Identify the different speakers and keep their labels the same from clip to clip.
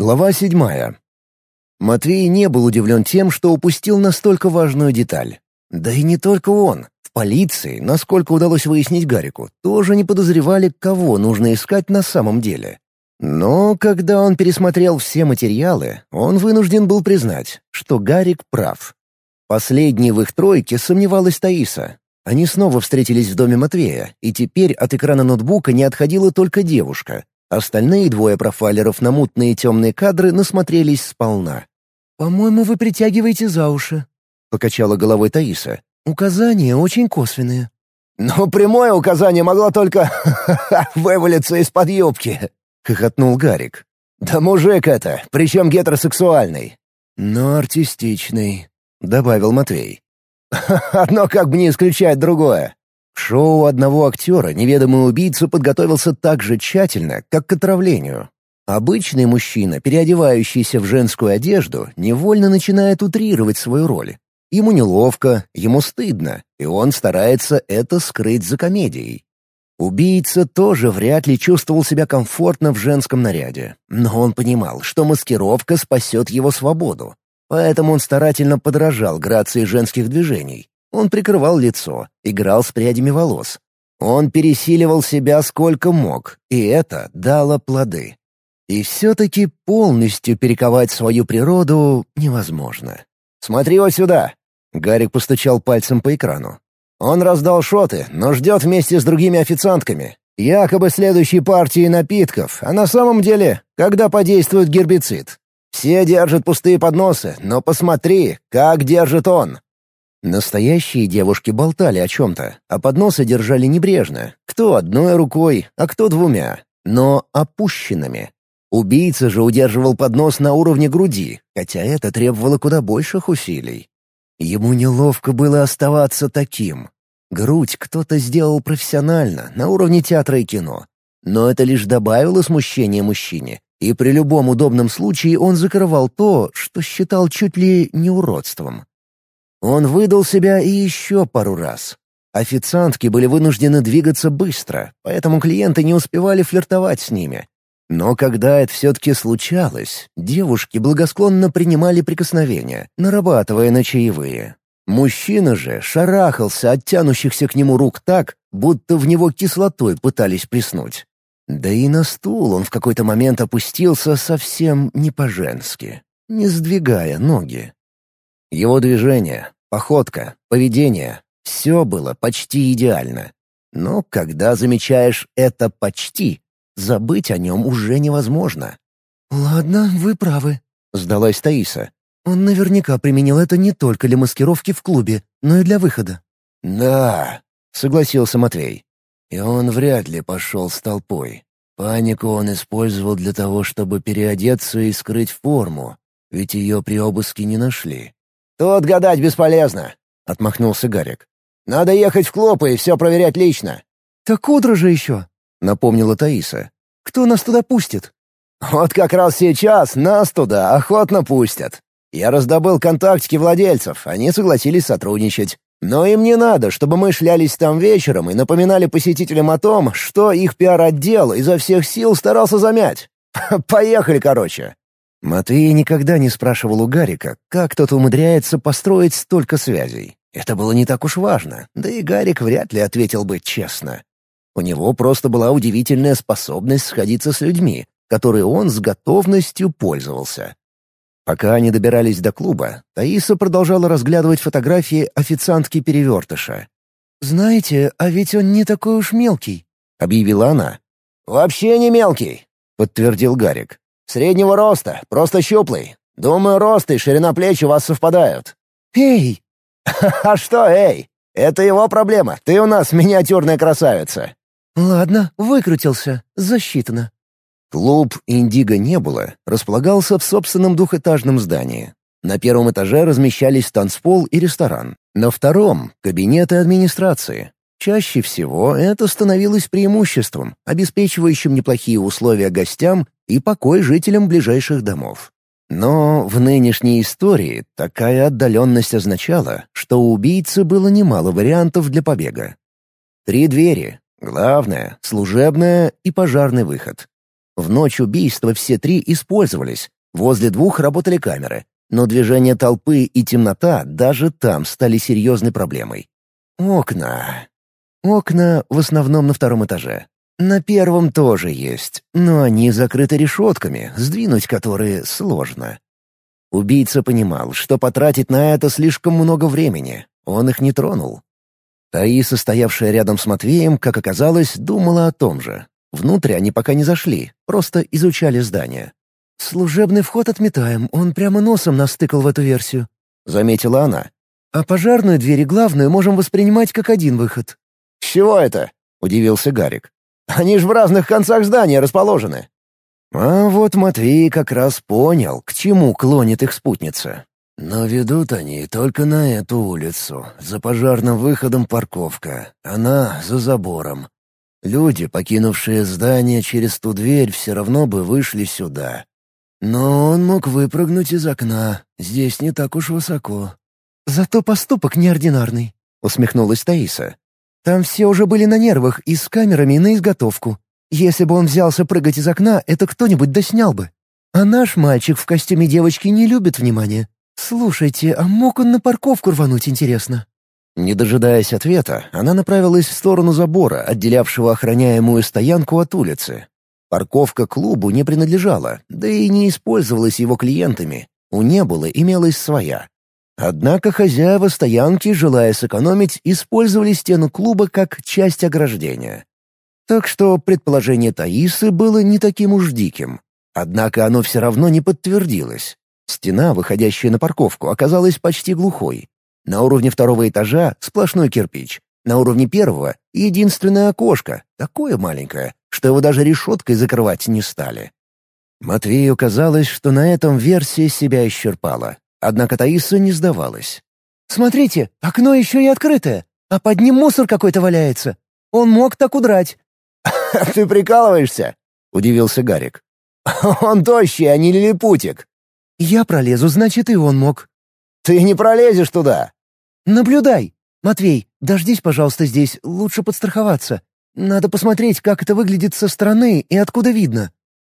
Speaker 1: Глава седьмая. Матвей не был удивлен тем, что упустил настолько важную деталь. Да и не только он. В полиции, насколько удалось выяснить Гарику, тоже не подозревали, кого нужно искать на самом деле. Но когда он пересмотрел все материалы, он вынужден был признать, что Гарик прав. Последней в их тройке сомневалась Таиса. Они снова встретились в доме Матвея, и теперь от экрана ноутбука не отходила только девушка, Остальные двое профайлеров на мутные темные кадры насмотрелись сполна.
Speaker 2: «По-моему, вы притягиваете за уши», — покачала головой Таиса. «Указания очень косвенные».
Speaker 3: «Но прямое указание могло только вывалиться из-под юбки», — хохотнул Гарик. «Да мужик это, причем гетеросексуальный».
Speaker 1: «Но артистичный», — добавил Матвей.
Speaker 3: «Одно как бы не исключает другое
Speaker 1: шоу одного актера неведомый убийца подготовился так же тщательно, как к отравлению. Обычный мужчина, переодевающийся в женскую одежду, невольно начинает утрировать свою роль. Ему неловко, ему стыдно, и он старается это скрыть за комедией. Убийца тоже вряд ли чувствовал себя комфортно в женском наряде, но он понимал, что маскировка спасет его свободу. Поэтому он старательно подражал грации женских движений, он прикрывал лицо, играл с прядями волос. Он пересиливал себя сколько мог, и это дало плоды. И все-таки полностью перековать свою природу невозможно.
Speaker 3: «Смотри вот сюда!» — Гарик постучал пальцем по экрану. «Он раздал шоты, но ждет вместе с другими официантками. Якобы следующей партии напитков, а на самом деле, когда подействует гербицид. Все держат пустые подносы, но посмотри, как держит он.
Speaker 1: Настоящие девушки болтали о чем-то, а подносы держали небрежно, кто одной рукой, а кто двумя, но опущенными. Убийца же удерживал поднос на уровне груди, хотя это требовало куда больших усилий. Ему неловко было оставаться таким. Грудь кто-то сделал профессионально, на уровне театра и кино. Но это лишь добавило смущения мужчине, и при любом удобном случае он закрывал то, что считал чуть ли не уродством. Он выдал себя и еще пару раз. Официантки были вынуждены двигаться быстро, поэтому клиенты не успевали флиртовать с ними. Но когда это все-таки случалось, девушки благосклонно принимали прикосновения, нарабатывая на чаевые. Мужчина же шарахался от тянущихся к нему рук так, будто в него кислотой пытались приснуть. Да и на стул он в какой-то момент опустился совсем не по-женски, не сдвигая ноги. Его движение, походка, поведение — все было почти идеально. Но когда замечаешь это «почти», забыть о нем уже невозможно.
Speaker 2: «Ладно, вы правы», —
Speaker 1: сдалась Таиса.
Speaker 2: «Он наверняка применил это не только для маскировки в клубе, но и для выхода».
Speaker 1: «Да», — согласился Матвей. «И он вряд ли пошел с толпой. Панику он использовал для того, чтобы переодеться и скрыть форму, ведь ее при обыске не нашли.
Speaker 3: «Тут гадать бесполезно», — отмахнулся Гарик. «Надо ехать в Клопы и все проверять лично».
Speaker 2: «Так утро же еще», — напомнила Таиса. «Кто нас туда пустит?»
Speaker 3: «Вот как раз сейчас нас туда охотно пустят. Я раздобыл контактики владельцев, они согласились сотрудничать. Но им не надо, чтобы мы шлялись там вечером и напоминали посетителям о том, что их пиар-отдел изо всех сил старался замять. Поехали, короче.
Speaker 1: Матвей никогда не спрашивал у Гарика, как тот умудряется построить столько связей. Это было не так уж важно, да и Гарик вряд ли ответил бы честно. У него просто была удивительная способность сходиться с людьми, которой он с готовностью пользовался. Пока они добирались до клуба, Таиса продолжала разглядывать фотографии официантки-перевертыша.
Speaker 2: «Знаете, а ведь он не такой уж мелкий», —
Speaker 1: объявила она.
Speaker 3: «Вообще не мелкий», — подтвердил Гарик. Среднего роста, просто щуплый. Думаю, рост и ширина плеч у вас совпадают».
Speaker 2: «Эй!»
Speaker 3: «А что «эй»? Это его проблема. Ты у нас миниатюрная красавица».
Speaker 2: «Ладно, выкрутился. Засчитано».
Speaker 1: Клуб «Индиго не было» располагался в собственном двухэтажном здании. На первом этаже размещались танцпол и ресторан. На втором — кабинеты администрации. Чаще всего это становилось преимуществом, обеспечивающим неплохие условия гостям и покой жителям ближайших домов. Но в нынешней истории такая отдаленность означала, что у убийцы было немало вариантов для побега. Три двери — главная, служебная и пожарный выход. В ночь убийства все три использовались. Возле двух работали камеры. Но движение толпы и темнота даже там стали серьезной проблемой. Окна. Окна в основном на втором этаже. На первом тоже есть, но они закрыты решетками, сдвинуть которые сложно. Убийца понимал, что потратить на это слишком много времени. Он их не тронул. Таиса, стоявшая рядом с Матвеем, как оказалось, думала о том же. Внутрь они пока не зашли, просто изучали здание. «Служебный вход отметаем, он прямо носом нас тыкал в эту версию», — заметила она. «А пожарную дверь и главную можем воспринимать как один выход».
Speaker 3: «С чего это?» — удивился Гарик. «Они ж в разных концах здания расположены».
Speaker 1: А вот Матвей как раз понял, к чему клонит их спутница. Но ведут они только на эту улицу. За пожарным выходом парковка. Она за забором. Люди, покинувшие здание через ту дверь, все равно бы вышли сюда. Но он мог выпрыгнуть из окна. Здесь не так уж высоко.
Speaker 2: «Зато поступок неординарный», — усмехнулась Таиса. «Там все уже были на нервах и с камерами на изготовку. Если бы он взялся прыгать из окна, это кто-нибудь доснял бы. А наш мальчик в костюме девочки не любит внимания. «Слушайте, а мог он на парковку рвануть, интересно?»
Speaker 1: Не дожидаясь ответа, она направилась в сторону забора, отделявшего охраняемую стоянку от улицы. Парковка клубу не принадлежала, да и не использовалась его клиентами. У Небулы имелась своя. Однако хозяева стоянки, желая сэкономить, использовали стену клуба как часть ограждения. Так что предположение Таисы было не таким уж диким. Однако оно все равно не подтвердилось. Стена, выходящая на парковку, оказалась почти глухой. На уровне второго этажа — сплошной кирпич. На уровне первого — единственное окошко, такое маленькое, что его даже решеткой закрывать не стали. Матвею казалось, что на этом версия себя исчерпала. Однако Таиса не сдавалась.
Speaker 2: «Смотрите, окно еще и открытое, а под ним мусор какой-то валяется. Он мог так удрать».
Speaker 3: «Ты прикалываешься?» — удивился Гарик. «Он тощий, а не лилипутик.
Speaker 2: «Я пролезу, значит, и он мог».
Speaker 3: «Ты не пролезешь туда!»
Speaker 2: «Наблюдай! Матвей, дождись, пожалуйста, здесь, лучше подстраховаться. Надо посмотреть, как это выглядит со стороны и откуда видно».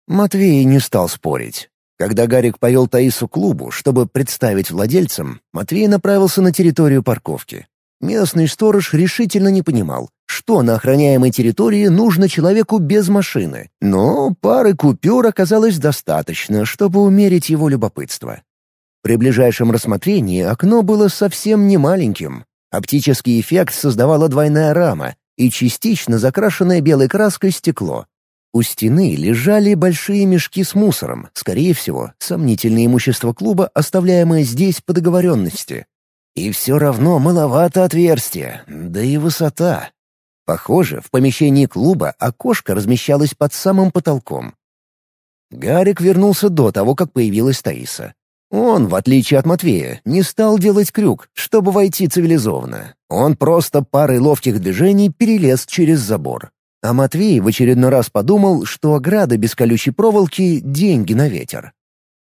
Speaker 1: Матвей не стал спорить. Когда Гарик повел Таису к клубу, чтобы представить владельцам, Матвей направился на территорию парковки. Местный сторож решительно не понимал, что на охраняемой территории нужно человеку без машины, но пары купюр оказалось достаточно, чтобы умерить его любопытство. При ближайшем рассмотрении окно было совсем не маленьким. Оптический эффект создавала двойная рама и частично закрашенное белой краской стекло. У стены лежали большие мешки с мусором, скорее всего, сомнительное имущество клуба, оставляемое здесь по договоренности. И все равно маловато отверстия, да и высота. Похоже, в помещении клуба окошко размещалось под самым потолком. Гарик вернулся до того, как появилась Таиса. Он, в отличие от Матвея, не стал делать крюк, чтобы войти цивилизованно. Он просто парой ловких движений перелез через забор. А Матвей в очередной раз подумал, что ограда без колючей проволоки — деньги на ветер.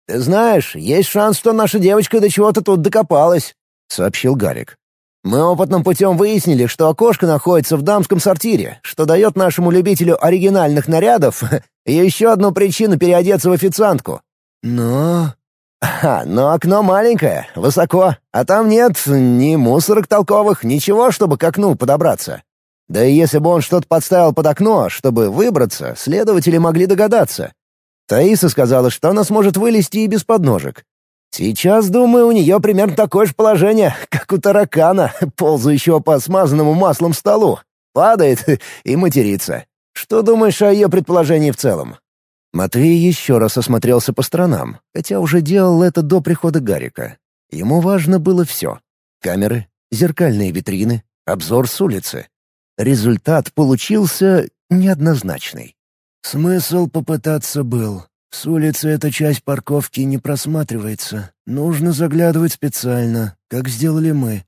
Speaker 3: «Ты знаешь, есть шанс, что наша девочка до чего-то тут докопалась», — сообщил Гарик. «Мы опытным путем выяснили, что окошко находится в дамском сортире, что дает нашему любителю оригинальных нарядов еще одну причину переодеться в официантку».
Speaker 1: «Но...»
Speaker 3: «Ага, но окно маленькое, высоко, а там нет ни мусорок толковых, ничего, чтобы к окну подобраться. Да и если бы он что-то подставил под окно, чтобы выбраться, следователи могли догадаться. Таиса сказала, что она сможет вылезти и без подножек. Сейчас, думаю, у нее примерно такое же положение, как у таракана, ползающего по смазанному маслом столу. Падает и матерится. Что думаешь о ее предположении в целом?»
Speaker 1: Матвей еще раз осмотрелся по сторонам, хотя уже делал это до прихода Гарика. Ему важно было все. Камеры, зеркальные витрины, обзор с улицы. Результат получился неоднозначный. Смысл попытаться был, с улицы эта часть парковки не просматривается. Нужно заглядывать специально, как сделали мы.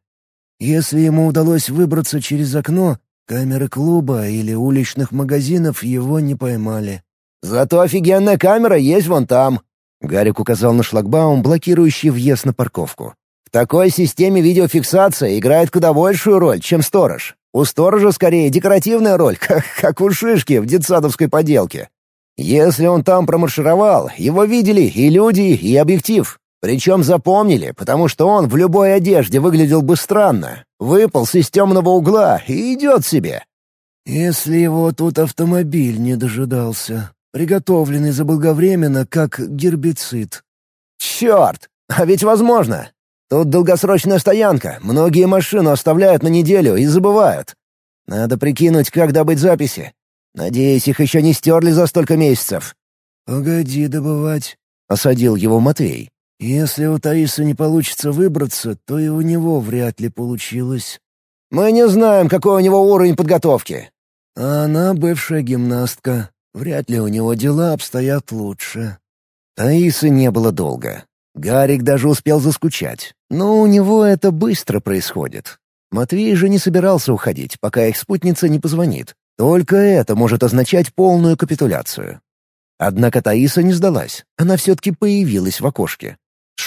Speaker 1: Если ему удалось выбраться через окно, камеры клуба или уличных магазинов его не поймали.
Speaker 3: «Зато офигенная камера есть вон там», —
Speaker 1: Гарик указал на шлагбаум, блокирующий въезд на парковку.
Speaker 3: «В такой системе видеофиксация играет куда большую роль, чем сторож. У сторожа скорее декоративная роль, как, как у шишки в детсадовской поделке. Если он там промаршировал, его видели и люди, и объектив. Причем запомнили, потому что он в любой одежде выглядел бы странно. Выпал из темного угла и идет себе.
Speaker 2: Если его тут автомобиль не дожидался, приготовленный заблаговременно как гербицид.
Speaker 3: Черт! А ведь возможно. Тут долгосрочная стоянка, многие машину оставляют на неделю и забывают. Надо прикинуть, как добыть записи. Надеюсь, их еще не стерли за столько месяцев.
Speaker 2: «Погоди добывать», —
Speaker 1: осадил его Матвей.
Speaker 2: «Если у Таиса не получится выбраться, то и у него вряд ли получилось».
Speaker 3: «Мы не знаем, какой у него уровень подготовки».
Speaker 2: «А она бывшая гимнастка. Вряд ли у него дела обстоят лучше».
Speaker 1: Таисы не было долго. Гарик даже успел заскучать. Но у него это быстро происходит. Матвей же не собирался уходить, пока их спутница не позвонит. Только это может означать полную капитуляцию. Однако Таиса не сдалась. Она все-таки появилась в окошке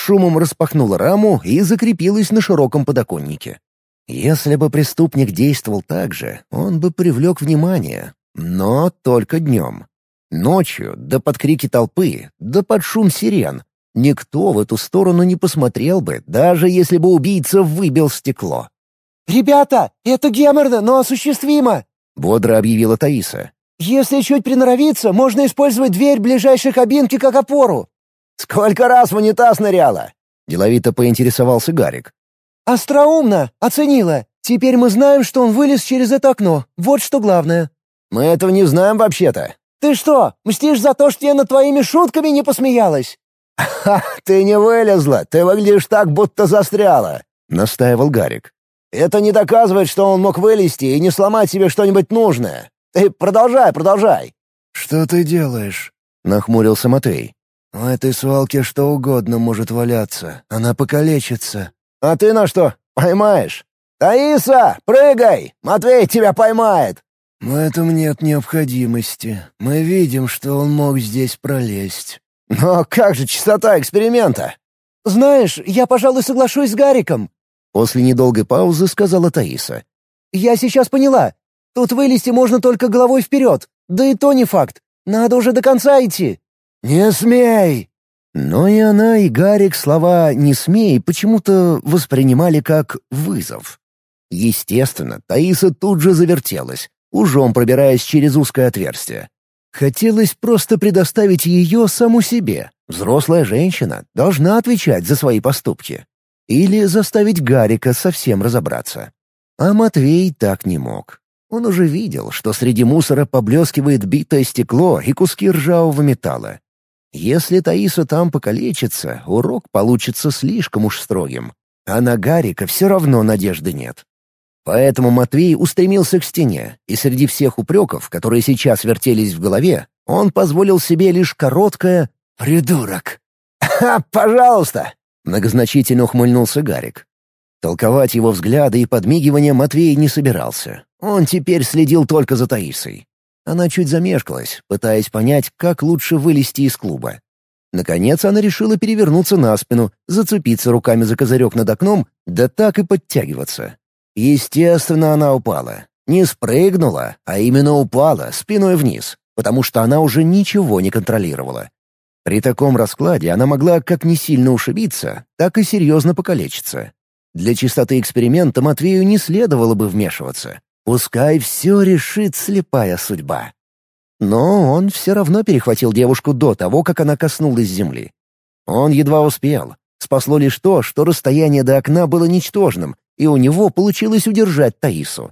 Speaker 1: шумом распахнула раму и закрепилась на широком подоконнике. Если бы преступник действовал так же, он бы привлек внимание, но только днем. Ночью, да под крики толпы, да под шум сирен, никто в эту сторону не посмотрел бы, даже если бы убийца выбил стекло.
Speaker 2: «Ребята, это геморно, но осуществимо!»
Speaker 1: — бодро объявила Таиса.
Speaker 2: «Если чуть приноровиться, можно использовать дверь ближайшей кабинки как опору.
Speaker 3: «Сколько раз в унитаз ныряла?» — деловито поинтересовался Гарик.
Speaker 2: «Остроумно! Оценила! Теперь мы знаем, что он вылез через это окно. Вот что главное».
Speaker 3: «Мы этого не знаем вообще-то».
Speaker 2: «Ты что, мстишь за то, что я над твоими шутками не посмеялась?»
Speaker 3: «Ха, ты не вылезла, ты выглядишь так, будто застряла», — настаивал Гарик. «Это не доказывает, что он мог вылезти и не сломать себе что-нибудь нужное. Ты продолжай, продолжай».
Speaker 2: «Что ты делаешь?» — нахмурился Матвей. «У этой свалки что угодно может валяться. Она покалечится».
Speaker 3: «А ты на что? Поймаешь?» «Таиса, прыгай! Матвей тебя поймает!»
Speaker 2: «В этом нет необходимости. Мы видим, что он мог здесь пролезть».
Speaker 3: «Но как же частота эксперимента?»
Speaker 2: «Знаешь, я, пожалуй, соглашусь с Гариком», —
Speaker 1: после недолгой паузы сказала Таиса.
Speaker 2: «Я сейчас поняла. Тут вылезти можно только головой вперед. Да и то не факт. Надо уже до конца идти».
Speaker 3: «Не смей!»
Speaker 1: Но и она, и Гарик слова «не смей» почему-то воспринимали как вызов. Естественно, Таиса тут же завертелась, ужом пробираясь через узкое отверстие. Хотелось просто предоставить ее саму себе. Взрослая женщина должна отвечать за свои поступки. Или заставить Гарика совсем разобраться. А Матвей так не мог. Он уже видел, что среди мусора поблескивает битое стекло и куски ржавого металла. Если Таиса там покалечится, урок получится слишком уж строгим. А на Гарика все равно надежды нет. Поэтому Матвей устремился к стене, и среди всех упреков, которые сейчас вертелись в голове, он позволил себе лишь короткое «придурок».
Speaker 3: «Ха, пожалуйста!» — многозначительно ухмыльнулся Гарик.
Speaker 1: Толковать его взгляды и подмигивания Матвей не собирался. Он теперь следил только за Таисой. Она чуть замешкалась, пытаясь понять, как лучше вылезти из клуба. Наконец она решила перевернуться на спину, зацепиться руками за козырек над окном, да так и подтягиваться. Естественно, она упала. Не спрыгнула, а именно упала, спиной вниз, потому что она уже ничего не контролировала. При таком раскладе она могла как не сильно ушибиться, так и серьезно покалечиться. Для чистоты эксперимента Матвею не следовало бы вмешиваться. Пускай все решит слепая судьба. Но он все равно перехватил девушку до того, как она коснулась земли. Он едва успел. Спасло лишь то, что расстояние до окна было ничтожным, и у него получилось удержать Таису.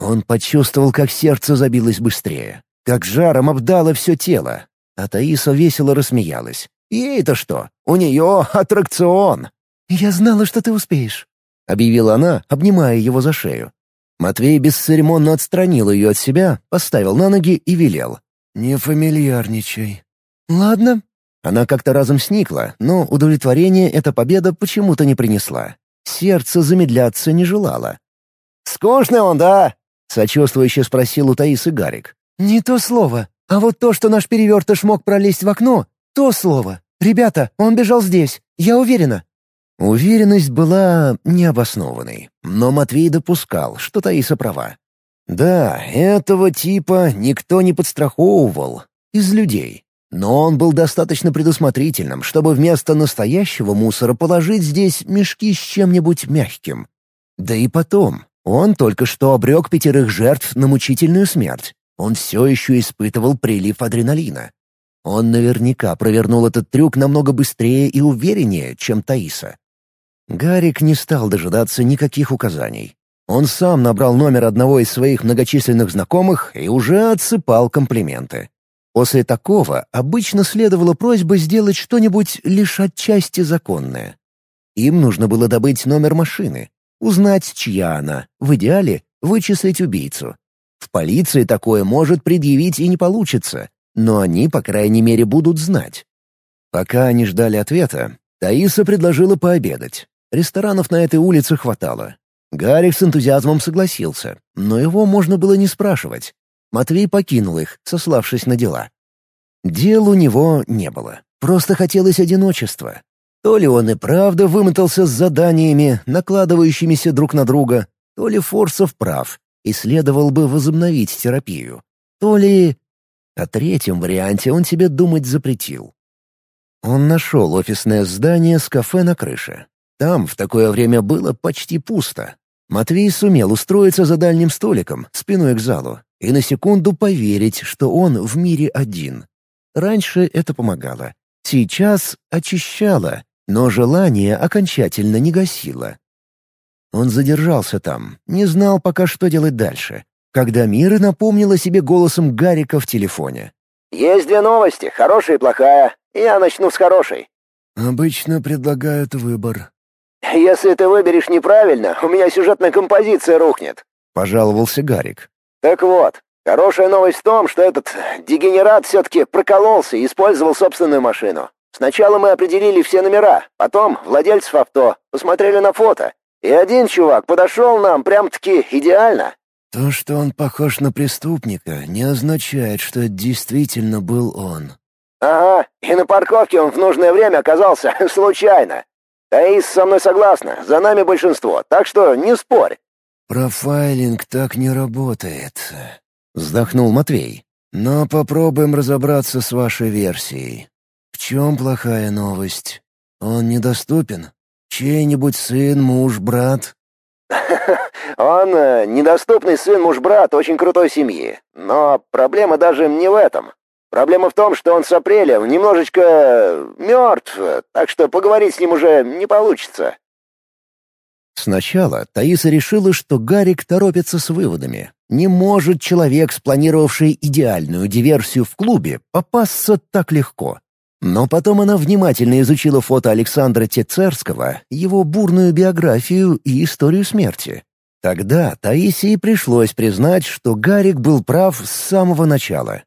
Speaker 1: Он почувствовал, как сердце забилось быстрее, как жаром обдало все тело. А Таиса весело рассмеялась. «Ей-то что? У нее аттракцион!»
Speaker 2: «Я знала, что ты успеешь», —
Speaker 1: объявила она, обнимая его за шею. Матвей бесцеремонно отстранил ее от себя, поставил на ноги и велел.
Speaker 2: «Не фамильярничай».
Speaker 1: «Ладно». Она как-то разом сникла, но удовлетворение эта победа почему-то не принесла. Сердце замедляться не желало.
Speaker 3: «Скучный он, да?»
Speaker 1: — сочувствующе спросил у Таисы Гарик.
Speaker 2: «Не то слово. А вот то, что наш перевертыш мог пролезть в окно, то слово. Ребята, он бежал здесь, я уверена».
Speaker 1: Уверенность была необоснованной, но Матвей допускал, что Таиса права. Да, этого типа никто не подстраховывал, Из людей. Но он был достаточно предусмотрительным, чтобы вместо настоящего мусора положить здесь мешки с чем-нибудь мягким. Да и потом, он только что обрек пятерых жертв на мучительную смерть. Он все еще испытывал прилив адреналина. Он наверняка провернул этот трюк намного быстрее и увереннее, чем Таиса. Гарик не стал дожидаться никаких указаний. Он сам набрал номер одного из своих многочисленных знакомых и уже отсыпал комплименты. После такого обычно следовала просьба сделать что-нибудь лишь отчасти законное. Им нужно было добыть номер машины, узнать, чья она, в идеале вычислить убийцу. В полиции такое может предъявить и не получится, но они, по крайней мере, будут знать. Пока они ждали ответа, Таиса предложила пообедать. Ресторанов на этой улице хватало. Гарик с энтузиазмом согласился, но его можно было не спрашивать. Матвей покинул их, сославшись на дела. Дел у него не было. Просто хотелось одиночества. То ли он и правда вымотался с заданиями, накладывающимися друг на друга, то ли Форсов прав, и следовал бы возобновить терапию. То ли... О третьем варианте он себе думать запретил. Он нашел офисное здание с кафе на крыше. Там в такое время было почти пусто. Матвей сумел устроиться за дальним столиком, спиной к залу, и на секунду поверить, что он в мире один. Раньше это помогало. Сейчас очищало, но желание окончательно не гасило. Он задержался там, не знал пока, что делать дальше, когда Мира напомнила себе голосом Гарика в телефоне.
Speaker 3: «Есть две новости, хорошая и плохая. Я начну с хорошей».
Speaker 1: «Обычно предлагают выбор».
Speaker 3: «Если ты выберешь неправильно, у меня сюжетная композиция рухнет», — пожаловался Гарик. «Так вот, хорошая новость в том, что этот дегенерат все-таки прокололся и использовал собственную машину. Сначала мы определили все номера, потом владельцев авто, посмотрели на фото. И один чувак подошел нам прям-таки идеально.
Speaker 1: То, что он похож на преступника, не означает, что это действительно был он.
Speaker 3: Ага, и на парковке он в нужное время оказался случайно. Таис со мной согласна, за нами большинство, так что не спорь.
Speaker 1: Профайлинг так не работает, вздохнул Матвей. Но попробуем разобраться с вашей версией. В чем плохая новость? Он недоступен? Чей-нибудь сын, муж, брат?»
Speaker 3: «Он э, недоступный сын, муж, брат очень крутой семьи. Но проблема даже не в этом. Проблема в том, что он с апреля немножечко э, мертв, так что поговорить с ним уже не получится».
Speaker 1: Сначала Таиса решила, что Гарик торопится с выводами. Не может человек, спланировавший идеальную диверсию в клубе, попасться так легко. Но потом она внимательно изучила фото Александра Тецерского, его бурную биографию и историю смерти. Тогда Таисии пришлось признать, что Гарик был прав с самого начала.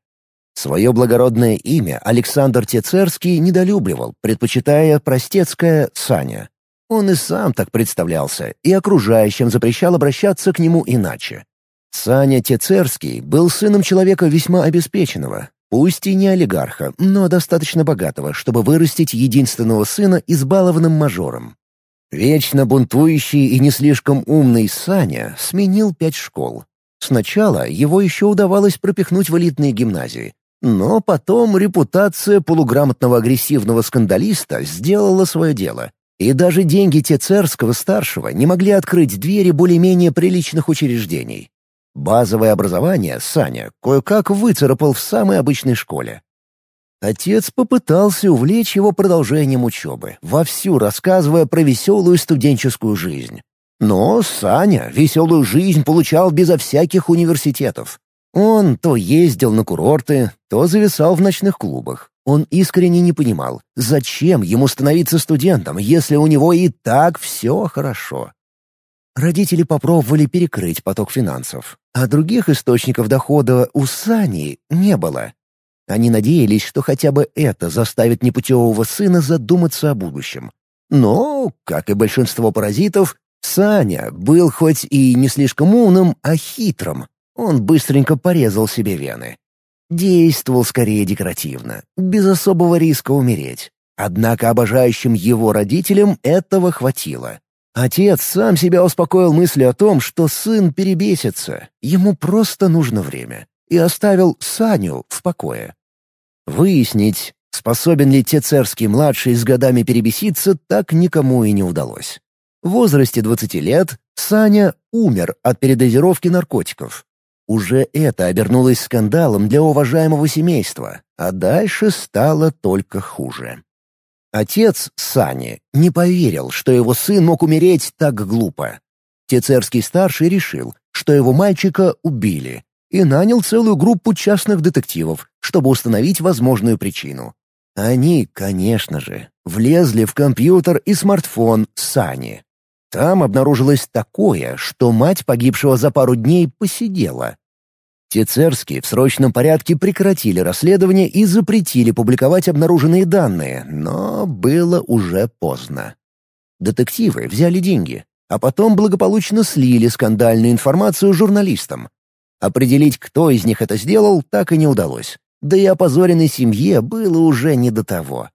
Speaker 1: Свое благородное имя Александр Тецерский недолюбливал, предпочитая простецкое «Саня». Он и сам так представлялся, и окружающим запрещал обращаться к нему иначе. Саня Тецерский был сыном человека весьма обеспеченного, Пусть и не олигарха, но достаточно богатого, чтобы вырастить единственного сына избалованным мажором. Вечно бунтующий и не слишком умный Саня сменил пять школ. Сначала его еще удавалось пропихнуть в элитные гимназии, но потом репутация полуграмотного агрессивного скандалиста сделала свое дело, и даже деньги Тецерского-старшего не могли открыть двери более-менее приличных учреждений. Базовое образование Саня кое-как выцарапал в самой обычной школе. Отец попытался увлечь его продолжением учебы, вовсю рассказывая про веселую студенческую жизнь. Но Саня веселую жизнь получал безо всяких университетов. Он то ездил на курорты, то зависал в ночных клубах. Он искренне не понимал, зачем ему становиться студентом, если у него и так все хорошо. Родители попробовали перекрыть поток финансов, а других источников дохода у Сани не было. Они надеялись, что хотя бы это заставит непутевого сына задуматься о будущем. Но, как и большинство паразитов, Саня был хоть и не слишком умным, а хитрым. Он быстренько порезал себе вены. Действовал скорее декоративно, без особого риска умереть. Однако обожающим его родителям этого хватило. Отец сам себя успокоил мыслью о том, что сын перебесится, ему просто нужно время, и оставил Саню в покое. Выяснить, способен ли Тецерский-младший с годами перебеситься, так никому и не удалось. В возрасте 20 лет Саня умер от передозировки наркотиков. Уже это обернулось скандалом для уважаемого семейства, а дальше стало только хуже. Отец Сани не поверил, что его сын мог умереть так глупо. Тецерский-старший решил, что его мальчика убили, и нанял целую группу частных детективов, чтобы установить возможную причину. Они, конечно же, влезли в компьютер и смартфон Сани. Там обнаружилось такое, что мать погибшего за пару дней посидела. Тецерские в срочном порядке прекратили расследование и запретили публиковать обнаруженные данные, но было уже поздно. Детективы взяли деньги, а потом благополучно слили скандальную информацию журналистам. Определить, кто из них это сделал, так и не удалось. Да и опозоренной семье было уже не до того.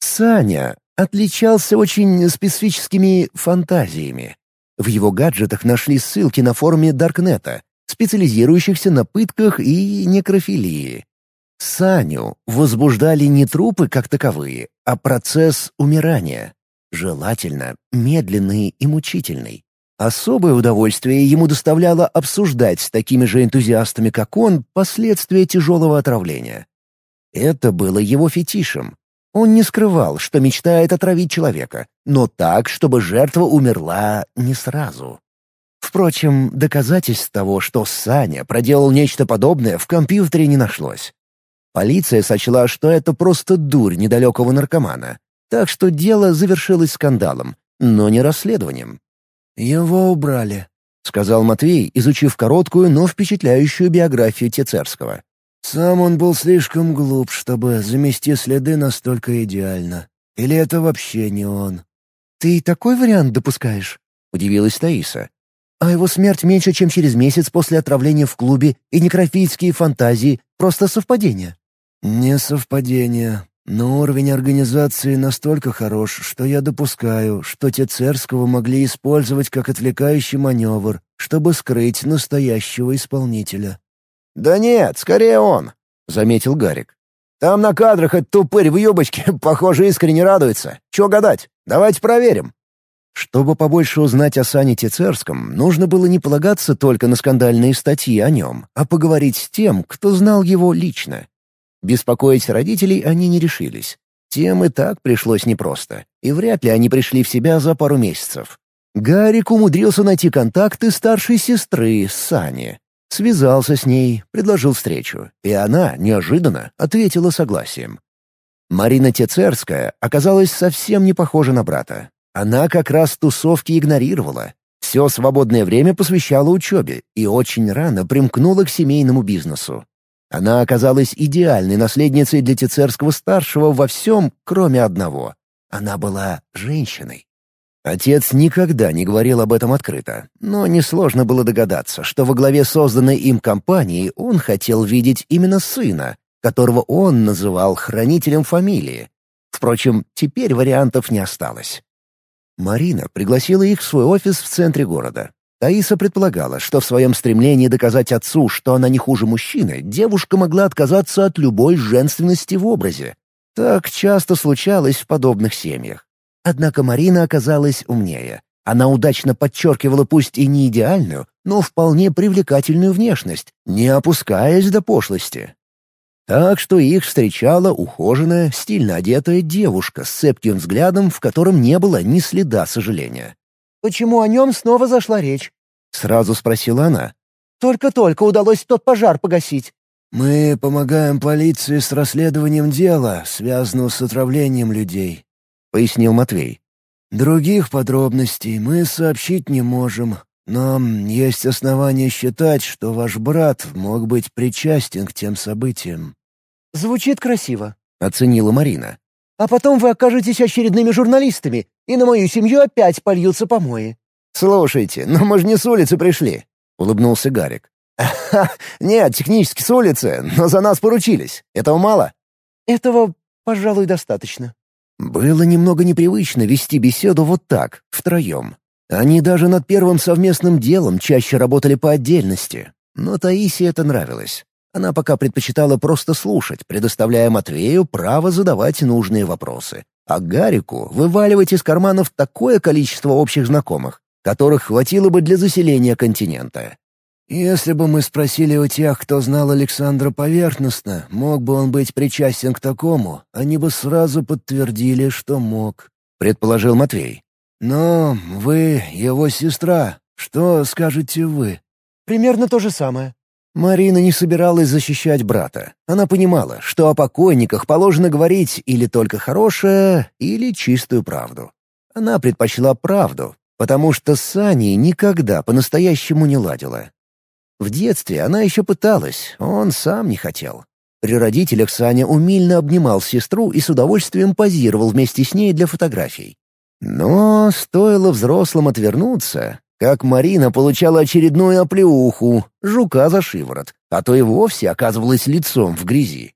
Speaker 1: Саня отличался очень специфическими фантазиями. В его гаджетах нашли ссылки на форуме Даркнета, специализирующихся на пытках и некрофилии. Саню возбуждали не трупы как таковые, а процесс умирания. Желательно медленный и мучительный. Особое удовольствие ему доставляло обсуждать с такими же энтузиастами, как он, последствия тяжелого отравления. Это было его фетишем, он не скрывал, что мечтает отравить человека, но так, чтобы жертва умерла не сразу. Впрочем, доказательств того, что Саня проделал нечто подобное, в компьютере не нашлось. Полиция сочла, что это просто дурь недалекого наркомана, так что дело завершилось скандалом, но не расследованием.
Speaker 2: «Его убрали», —
Speaker 1: сказал Матвей, изучив короткую, но впечатляющую биографию Тецерского.
Speaker 2: Сам он был слишком глуп, чтобы замести следы настолько идеально. Или это вообще не он?
Speaker 4: «Ты такой вариант допускаешь?» — удивилась Таиса. «А его смерть меньше, чем через месяц после отравления в клубе и некрофильские фантазии — просто совпадение?»
Speaker 2: «Не совпадение. Но уровень организации настолько хорош, что я допускаю, что Тецерского могли использовать как отвлекающий маневр, чтобы скрыть настоящего исполнителя».
Speaker 3: «Да нет, скорее он», — заметил Гарик. «Там на кадрах этот тупырь в юбочке, похоже, искренне радуется. Чего гадать? Давайте проверим».
Speaker 1: Чтобы побольше узнать о Сане Тицерском, нужно было не полагаться только на скандальные статьи о нем, а поговорить с тем, кто знал его лично. Беспокоить родителей они не решились. Тем и так пришлось непросто, и вряд ли они пришли в себя за пару месяцев. Гарик умудрился найти контакты старшей сестры Сани, Связался с ней, предложил встречу, и она, неожиданно, ответила согласием. Марина Тецерская оказалась совсем не похожа на брата. Она как раз тусовки игнорировала. Все свободное время посвящала учебе и очень рано примкнула к семейному бизнесу. Она оказалась идеальной наследницей для Тецерского-старшего во всем, кроме одного. Она была женщиной. Отец никогда не говорил об этом открыто, но несложно было догадаться, что во главе созданной им компании он хотел видеть именно сына, которого он называл хранителем фамилии. Впрочем, теперь вариантов не осталось. Марина пригласила их в свой офис в центре города. Таиса предполагала, что в своем стремлении доказать отцу, что она не хуже мужчины, девушка могла отказаться от любой женственности в образе. Так часто случалось в подобных семьях. Однако Марина оказалась умнее. Она удачно подчеркивала пусть и не идеальную, но вполне привлекательную внешность, не опускаясь до пошлости. Так что их встречала ухоженная, стильно одетая девушка с цепким взглядом, в котором не было ни следа сожаления.
Speaker 4: «Почему о нем снова зашла речь?»
Speaker 1: — сразу спросила она.
Speaker 4: «Только-только удалось тот пожар погасить».
Speaker 2: «Мы помогаем полиции с расследованием дела, связанного с отравлением людей
Speaker 1: пояснил Матвей.
Speaker 2: «Других подробностей мы сообщить не можем, но есть основания считать, что ваш брат мог быть причастен к тем событиям».
Speaker 4: «Звучит красиво», —
Speaker 1: оценила Марина.
Speaker 4: «А потом вы окажетесь очередными журналистами, и на мою семью опять польются помои».
Speaker 3: «Слушайте, но мы же не с улицы пришли», — улыбнулся Гарик. «Нет, технически с улицы, но за нас поручились. Этого мало?»
Speaker 4: «Этого, пожалуй, достаточно».
Speaker 1: Было немного непривычно вести беседу вот так, втроем. Они даже над первым совместным делом чаще работали по отдельности. Но Таисе это нравилось. Она пока предпочитала просто слушать, предоставляя Матвею право задавать нужные вопросы, а Гарику вываливать из карманов такое количество общих знакомых, которых хватило бы для заселения континента.
Speaker 3: «Если бы мы спросили у тех, кто знал Александра поверхностно, мог бы он быть причастен к такому, они бы сразу подтвердили, что мог», — предположил Матвей. «Но вы его сестра. Что скажете вы?»
Speaker 2: «Примерно то же самое»,
Speaker 1: Марина не собиралась защищать брата. Она понимала, что о покойниках положено говорить или только хорошее, или чистую правду. Она предпочла правду, потому что с Аней никогда по-настоящему не ладила. В детстве она еще пыталась, он сам не хотел. При родителях Саня умильно обнимал сестру и с удовольствием позировал вместе с ней для фотографий. Но стоило взрослым отвернуться, как Марина получала очередную оплеуху, жука за шиворот, а то и вовсе оказывалась лицом в грязи.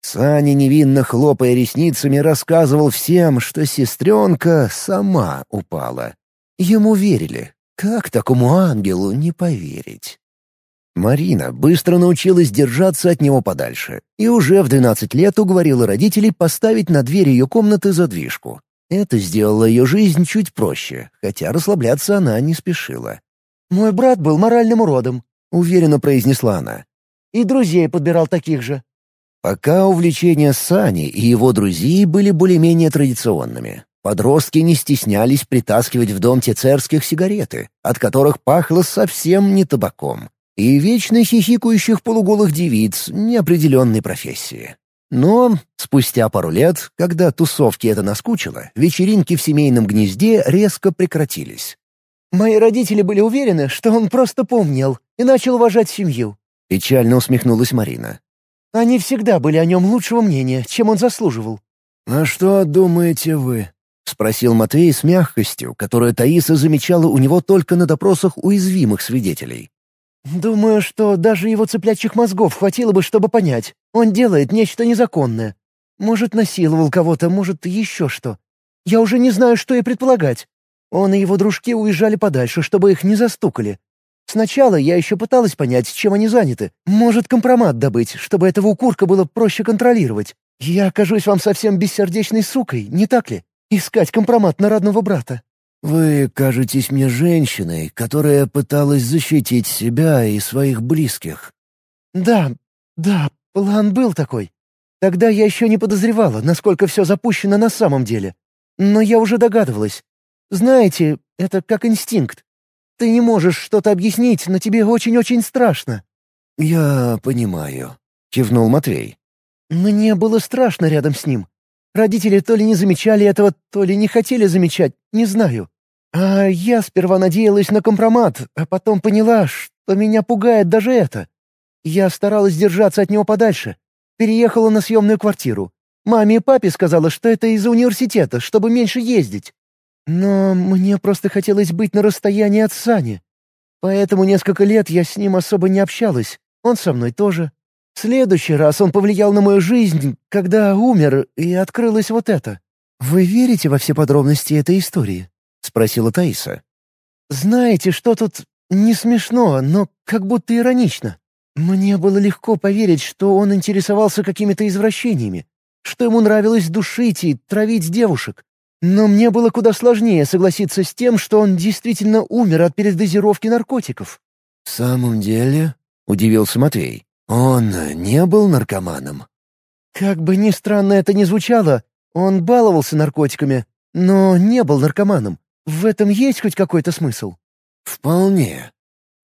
Speaker 1: Саня, невинно хлопая ресницами, рассказывал всем, что сестренка сама упала. Ему верили. Как такому ангелу не поверить? Марина быстро научилась держаться от него подальше и уже в 12 лет уговорила родителей поставить на дверь ее комнаты задвижку. Это сделало ее жизнь чуть проще, хотя расслабляться она не спешила.
Speaker 2: «Мой брат был моральным уродом», —
Speaker 1: уверенно произнесла она.
Speaker 2: «И друзей подбирал таких же».
Speaker 1: Пока увлечения Сани и его друзей были более-менее традиционными. Подростки не стеснялись притаскивать в дом тецерских сигареты, от которых пахло совсем не табаком, и вечно хихикающих полуголых девиц неопределенной профессии. Но спустя пару лет, когда тусовки это наскучило, вечеринки в семейном гнезде резко прекратились.
Speaker 2: «Мои родители были уверены, что он просто помнил и начал уважать семью», —
Speaker 1: печально усмехнулась Марина.
Speaker 2: «Они всегда были о нем лучшего мнения, чем он заслуживал».
Speaker 3: «А что думаете вы?»
Speaker 1: — спросил Матвей с мягкостью, которую Таиса замечала у него только на допросах уязвимых свидетелей.
Speaker 2: «Думаю, что даже его цыплячьих мозгов хватило бы, чтобы понять. Он делает нечто незаконное. Может, насиловал кого-то, может, еще что. Я уже не знаю, что и предполагать. Он и его дружки уезжали подальше, чтобы их не застукали. Сначала я еще пыталась понять, чем они заняты. Может, компромат добыть, чтобы этого укурка было проще контролировать. Я окажусь вам совсем бессердечной сукой, не так ли? Искать компромат на родного брата.
Speaker 3: «Вы кажетесь мне женщиной, которая пыталась защитить себя и своих близких».
Speaker 2: «Да, да, план был такой. Тогда я еще не подозревала, насколько все запущено на самом деле. Но я уже догадывалась. Знаете, это как инстинкт. Ты не можешь что-то объяснить, но тебе очень-очень страшно».
Speaker 3: «Я понимаю», — кивнул Матвей.
Speaker 2: «Мне было страшно рядом с ним. Родители то ли не замечали этого, то ли не хотели замечать, не знаю. А я сперва надеялась на компромат, а потом поняла, что меня пугает даже это. Я старалась держаться от него подальше. Переехала на съемную квартиру. Маме и папе сказала, что это из-за университета, чтобы меньше ездить. Но мне просто хотелось быть на расстоянии от Сани. Поэтому несколько лет я с ним особо не общалась. Он со мной тоже. В следующий раз он повлиял на мою жизнь, когда умер, и открылось вот это.
Speaker 1: Вы верите во все подробности этой истории? — спросила Таиса.
Speaker 2: «Знаете, что тут не смешно, но как будто иронично. Мне было легко поверить, что он интересовался какими-то извращениями, что ему нравилось душить и травить девушек. Но мне было куда сложнее согласиться с тем, что он действительно умер от передозировки наркотиков».
Speaker 3: «В самом деле?» — удивился Матвей. «Он не был наркоманом?»
Speaker 2: «Как бы ни странно это ни звучало, он баловался наркотиками, но не был наркоманом. В этом есть хоть какой-то смысл?
Speaker 3: Вполне.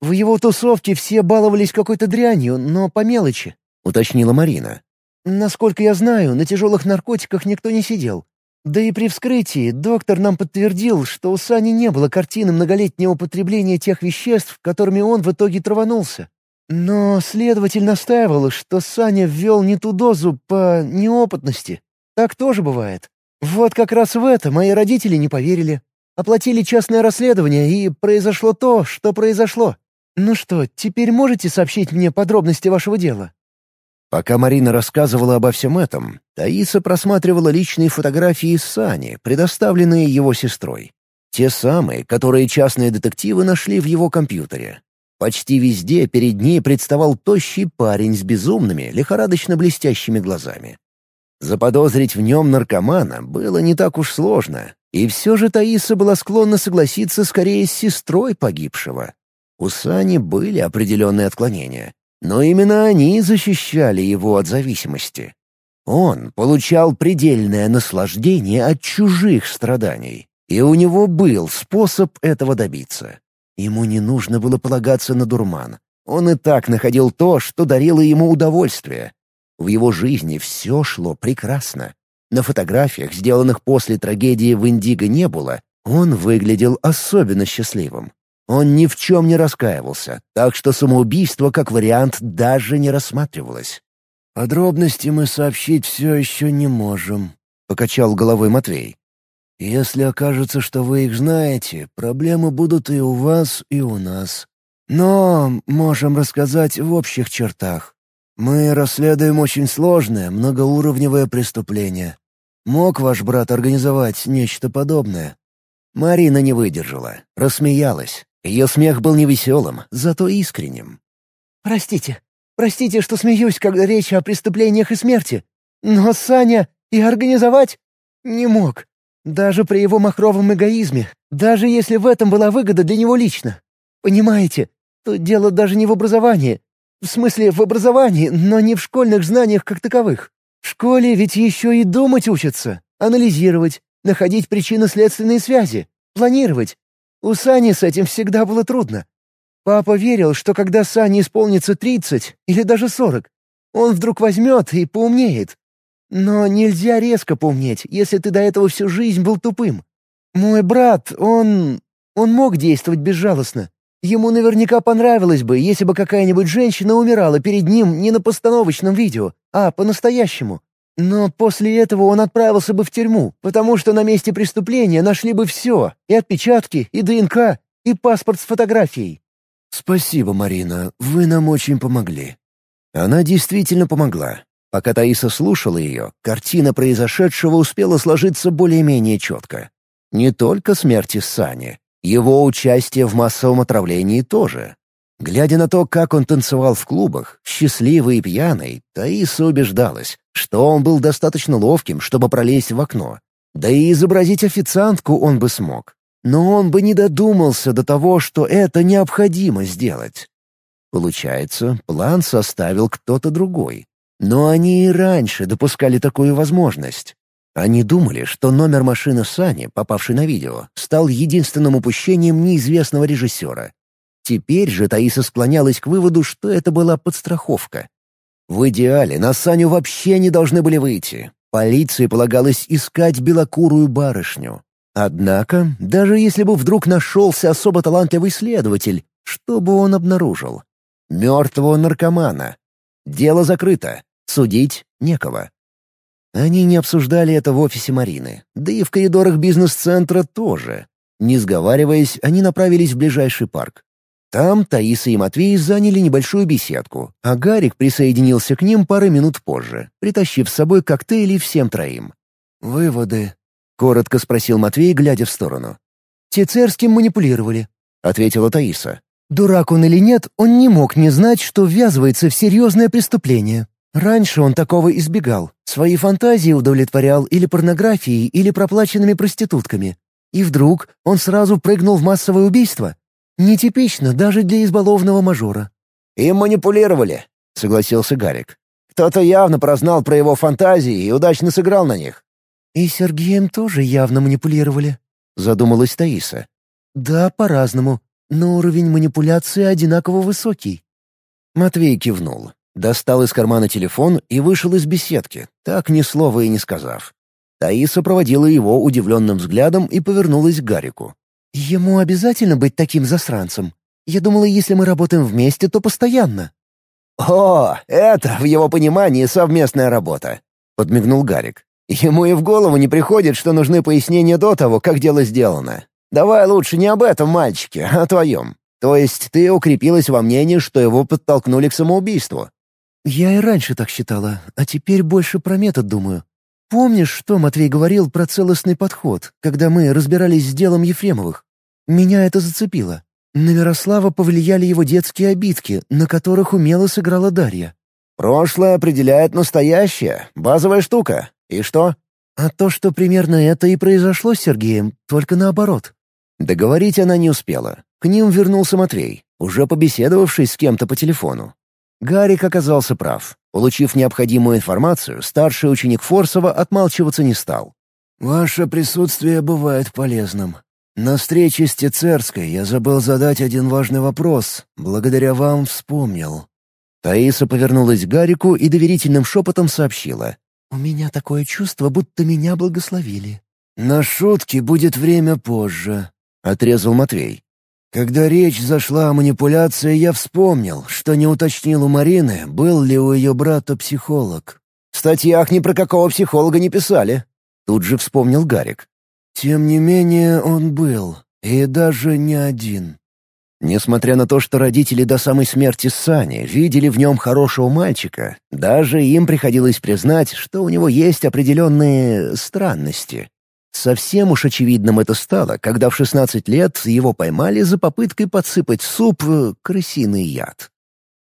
Speaker 2: В его тусовке все баловались какой-то дрянью, но по мелочи, —
Speaker 1: уточнила Марина.
Speaker 2: Насколько я знаю, на тяжелых наркотиках никто не сидел. Да и при вскрытии доктор нам подтвердил, что у Сани не было картины многолетнего употребления тех веществ, которыми он в итоге траванулся. Но следователь настаивал, что Саня ввел не ту дозу по неопытности. Так тоже бывает. Вот как раз в это мои родители не поверили. Оплатили частное расследование, и произошло то, что произошло. Ну что, теперь можете сообщить мне подробности вашего дела?»
Speaker 1: Пока Марина рассказывала обо всем этом, Таиса просматривала личные фотографии Сани, предоставленные его сестрой. Те самые, которые частные детективы нашли в его компьютере. Почти везде перед ней представал тощий парень с безумными, лихорадочно блестящими глазами. Заподозрить в нем наркомана было не так уж сложно, и все же Таиса была склонна согласиться скорее с сестрой погибшего. У Сани были определенные отклонения, но именно они защищали его от зависимости. Он получал предельное наслаждение от чужих страданий, и у него был способ этого добиться. Ему не нужно было полагаться на дурман. Он и так находил то, что дарило ему удовольствие. В его жизни все шло прекрасно. На фотографиях, сделанных после трагедии в Индиго не было, он выглядел особенно счастливым. Он ни в чем не раскаивался, так что самоубийство как вариант даже не рассматривалось.
Speaker 3: «Подробности мы сообщить все еще не можем», — покачал головой Матвей. «Если окажется, что вы их знаете, проблемы будут и у вас, и у нас. Но можем рассказать в общих чертах. Мы расследуем очень сложное, многоуровневое преступление. Мог ваш брат организовать нечто подобное?»
Speaker 1: Марина не выдержала, рассмеялась. Ее смех был невеселым, зато искренним.
Speaker 2: «Простите, простите, что смеюсь, когда речь о преступлениях и смерти. Но Саня и организовать не мог. Даже при его махровом эгоизме, даже если в этом была выгода для него лично. Понимаете, тут дело даже не в образовании. В смысле, в образовании, но не в школьных знаниях как таковых. В школе ведь еще и думать учатся, анализировать, находить причинно-следственные связи, планировать. У Сани с этим всегда было трудно. Папа верил, что когда Сане исполнится 30 или даже 40, он вдруг возьмет и поумнеет. Но нельзя резко поумнеть, если ты до этого всю жизнь был тупым. Мой брат, он... он мог действовать безжалостно. Ему наверняка понравилось бы, если бы какая-нибудь женщина умирала перед ним не на постановочном видео, а по-настоящему. Но после этого он отправился бы в тюрьму, потому что на месте преступления нашли бы все — и отпечатки, и ДНК, и паспорт с фотографией.
Speaker 3: «Спасибо, Марина, вы нам очень помогли».
Speaker 1: Она действительно помогла. Пока Таиса слушала ее, картина произошедшего успела сложиться более-менее четко. Не только смерти Сани, его участие в массовом отравлении тоже. Глядя на то, как он танцевал в клубах, счастливый и пьяный, Таиса убеждалась, что он был достаточно ловким, чтобы пролезть в окно. Да и изобразить официантку он бы смог. Но он бы не додумался до того, что это необходимо сделать. Получается, план составил кто-то другой. Но они и раньше допускали такую возможность. Они думали, что номер машины Сани, попавший на видео, стал единственным упущением неизвестного режиссера. Теперь же Таиса склонялась к выводу, что это была подстраховка. В идеале на Саню вообще не должны были выйти. Полиции полагалось искать белокурую барышню. Однако, даже если бы вдруг нашелся особо талантливый следователь, что бы он обнаружил? Мертвого наркомана. Дело закрыто. Судить некого. Они не обсуждали это в офисе Марины, да и в коридорах бизнес-центра тоже. Не сговариваясь, они направились в ближайший парк. Там Таиса и Матвей заняли небольшую беседку, а Гарик присоединился к ним пары минут позже, притащив с собой коктейли всем троим.
Speaker 3: «Выводы?»
Speaker 1: — коротко спросил Матвей, глядя в сторону.
Speaker 2: «Тицерским манипулировали», —
Speaker 1: ответила Таиса.
Speaker 2: «Дурак он или нет, он не мог не знать, что ввязывается в серьезное преступление. Раньше он такого избегал, свои фантазии удовлетворял или порнографией, или проплаченными проститутками. И вдруг он сразу прыгнул в массовое убийство. Нетипично даже для избалованного мажора.
Speaker 3: «Им манипулировали», — согласился Гарик. «Кто-то явно прознал про его фантазии и удачно сыграл на них».
Speaker 2: «И Сергеем тоже явно манипулировали», — задумалась Таиса. «Да, по-разному, но уровень манипуляции одинаково высокий».
Speaker 1: Матвей кивнул. Достал из кармана телефон и вышел из беседки, так ни слова и не сказав. Таиса проводила его удивленным взглядом и повернулась к Гарику.
Speaker 2: «Ему обязательно быть таким засранцем? Я думала, если мы работаем вместе, то постоянно».
Speaker 3: «О, это, в его понимании, совместная работа», — подмигнул Гарик. «Ему и в голову не приходит, что нужны пояснения до того, как дело сделано. Давай лучше не об этом, мальчике, а о твоем. То есть ты укрепилась во мнении, что его подтолкнули к самоубийству?»
Speaker 2: «Я и раньше так считала, а теперь больше про метод думаю. Помнишь, что Матвей говорил про целостный подход, когда мы разбирались с делом Ефремовых? Меня это зацепило. На Мирослава повлияли его детские обидки, на которых умело сыграла Дарья.
Speaker 3: «Прошлое определяет настоящее. Базовая штука. И что?»
Speaker 2: «А то, что примерно это и произошло с Сергеем, только наоборот».
Speaker 1: Договорить она не успела. К ним вернулся Матвей, уже побеседовавший с кем-то по телефону. Гарик оказался прав. Получив необходимую информацию, старший ученик Форсова отмалчиваться не стал.
Speaker 3: «Ваше присутствие бывает полезным. На встрече с Тецерской я забыл задать один важный вопрос. Благодаря вам вспомнил».
Speaker 1: Таиса повернулась к Гарику и доверительным шепотом сообщила.
Speaker 2: «У меня такое чувство, будто меня благословили».
Speaker 3: «На шутки будет время позже», — отрезал Матвей. Когда речь зашла о манипуляции, я вспомнил, что не уточнил у Марины, был ли у ее брата психолог.
Speaker 1: В статьях ни про какого психолога не писали. Тут же вспомнил Гарик.
Speaker 3: Тем не менее, он был, и даже не один.
Speaker 1: Несмотря на то, что родители до самой смерти Сани видели в нем хорошего мальчика, даже им приходилось признать, что у него есть определенные странности. Совсем уж очевидным это стало, когда в 16 лет его поймали за попыткой подсыпать суп э, крысиный яд.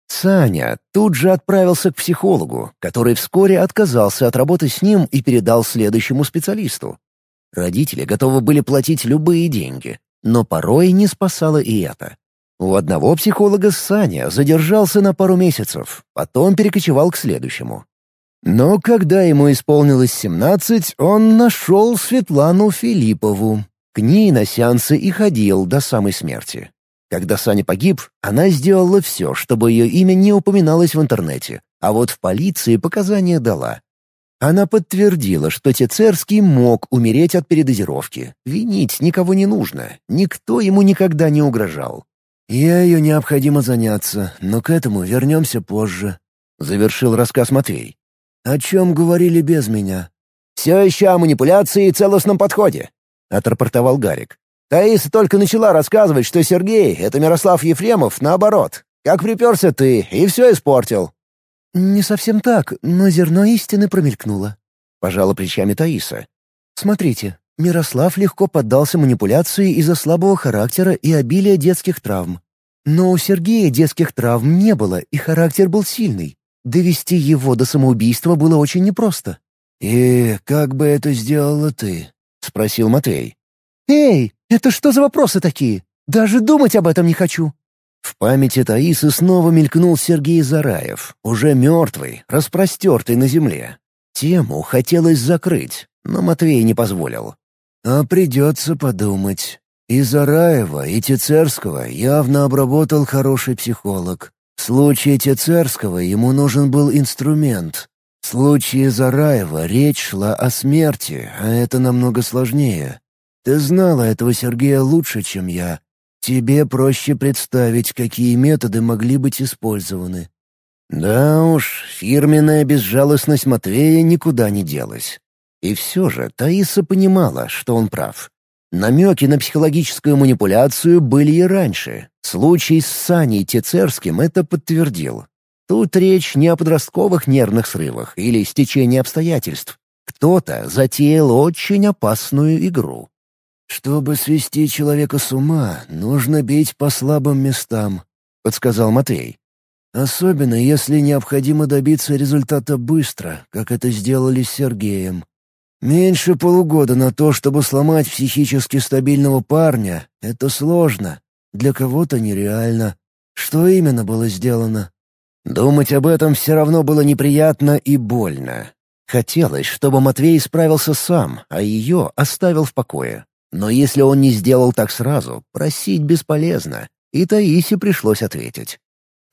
Speaker 1: Саня тут же отправился к психологу, который вскоре отказался от работы с ним и передал следующему специалисту. Родители готовы были платить любые деньги, но порой не спасало и это. У одного психолога Саня задержался на пару месяцев, потом перекочевал к следующему. Но когда ему исполнилось семнадцать, он нашел Светлану Филиппову. К ней на сеансы и ходил до самой смерти. Когда Саня погиб, она сделала все, чтобы ее имя не упоминалось в интернете, а вот в полиции показания дала. Она подтвердила, что Тецерский мог умереть от передозировки. Винить никого не нужно, никто ему никогда не угрожал.
Speaker 3: «Я ее необходимо заняться, но к этому вернемся позже», — завершил рассказ Матвей. «О чем говорили без меня?»
Speaker 1: «Все еще о манипуляции и целостном подходе», — отрапортовал Гарик. «Таиса только начала рассказывать, что Сергей — это Мирослав Ефремов, наоборот. Как приперся ты, и все испортил».
Speaker 2: «Не совсем так, но зерно истины промелькнуло», — пожала плечами Таиса. «Смотрите, Мирослав легко поддался манипуляции из-за слабого характера и обилия детских травм. Но у Сергея детских травм не было, и характер был сильный. Довести его до самоубийства было очень непросто.
Speaker 3: «И как бы это сделала ты?» — спросил Матвей.
Speaker 2: «Эй, это что за вопросы такие? Даже думать об этом не хочу».
Speaker 1: В памяти Таисы снова мелькнул Сергей Зараев, уже мертвый, распростертый на земле. Тему хотелось закрыть, но Матвей не позволил.
Speaker 3: «А придется подумать. И Зараева, и Тицерского явно обработал хороший психолог. В случае Тецерского ему нужен был инструмент. В случае Зараева речь шла о смерти, а это намного сложнее. Ты знала этого Сергея лучше, чем я. Тебе проще представить, какие методы могли быть использованы.
Speaker 1: Да уж, фирменная безжалостность Матвея никуда не делась. И все же Таиса понимала, что он прав. Намеки на психологическую манипуляцию были и раньше. Случай с Саней Тецерским это подтвердил. Тут речь не о подростковых нервных срывах или стечении обстоятельств. Кто-то затеял очень опасную игру.
Speaker 3: «Чтобы свести человека с ума, нужно бить по слабым местам», — подсказал Матвей. «Особенно, если необходимо добиться результата быстро, как это сделали с Сергеем. Меньше полугода на то, чтобы сломать психически стабильного парня, это сложно. Для кого-то нереально. Что именно было сделано?
Speaker 1: Думать об этом все равно было неприятно и больно. Хотелось, чтобы Матвей справился сам, а ее оставил в покое. Но если он не сделал так сразу, просить бесполезно, и Таисе пришлось ответить.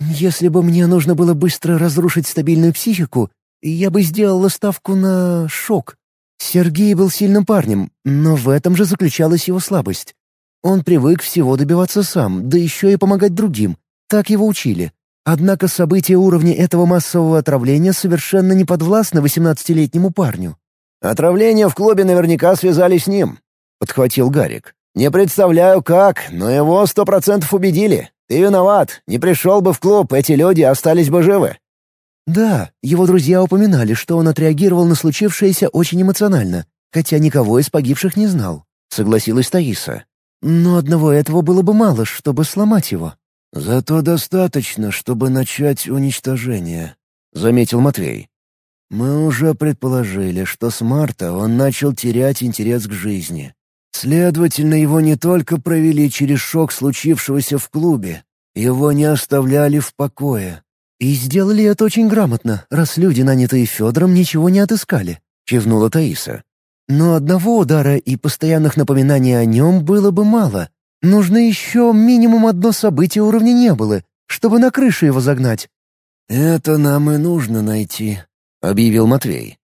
Speaker 2: «Если бы мне нужно было быстро разрушить стабильную психику, я бы сделала ставку на шок. Сергей был сильным парнем, но в этом же заключалась его слабость. Он привык всего добиваться сам, да еще и помогать другим. Так его учили. Однако события уровня этого массового отравления совершенно не подвластны восемнадцатилетнему парню.
Speaker 1: «Отравление в клубе наверняка связали с ним», — подхватил Гарик. «Не представляю, как, но его сто процентов убедили. Ты виноват. Не пришел бы в клуб, эти люди остались бы живы».
Speaker 2: Да, его друзья упоминали, что он отреагировал на случившееся очень эмоционально, хотя никого из погибших не знал, — согласилась Таиса. Но одного этого было бы мало, чтобы сломать его.
Speaker 3: «Зато достаточно, чтобы начать уничтожение», — заметил Матвей. «Мы уже предположили, что с марта он начал терять интерес к жизни. Следовательно, его не только провели через шок случившегося в клубе, его не оставляли в покое.
Speaker 2: «И сделали это очень грамотно, раз люди, нанятые Федором, ничего не отыскали», — кивнула Таиса. «Но одного удара и постоянных напоминаний о нем было бы мало. Нужно еще минимум одно событие уровня не было, чтобы на крышу его загнать».
Speaker 3: «Это нам и нужно найти», — объявил Матвей.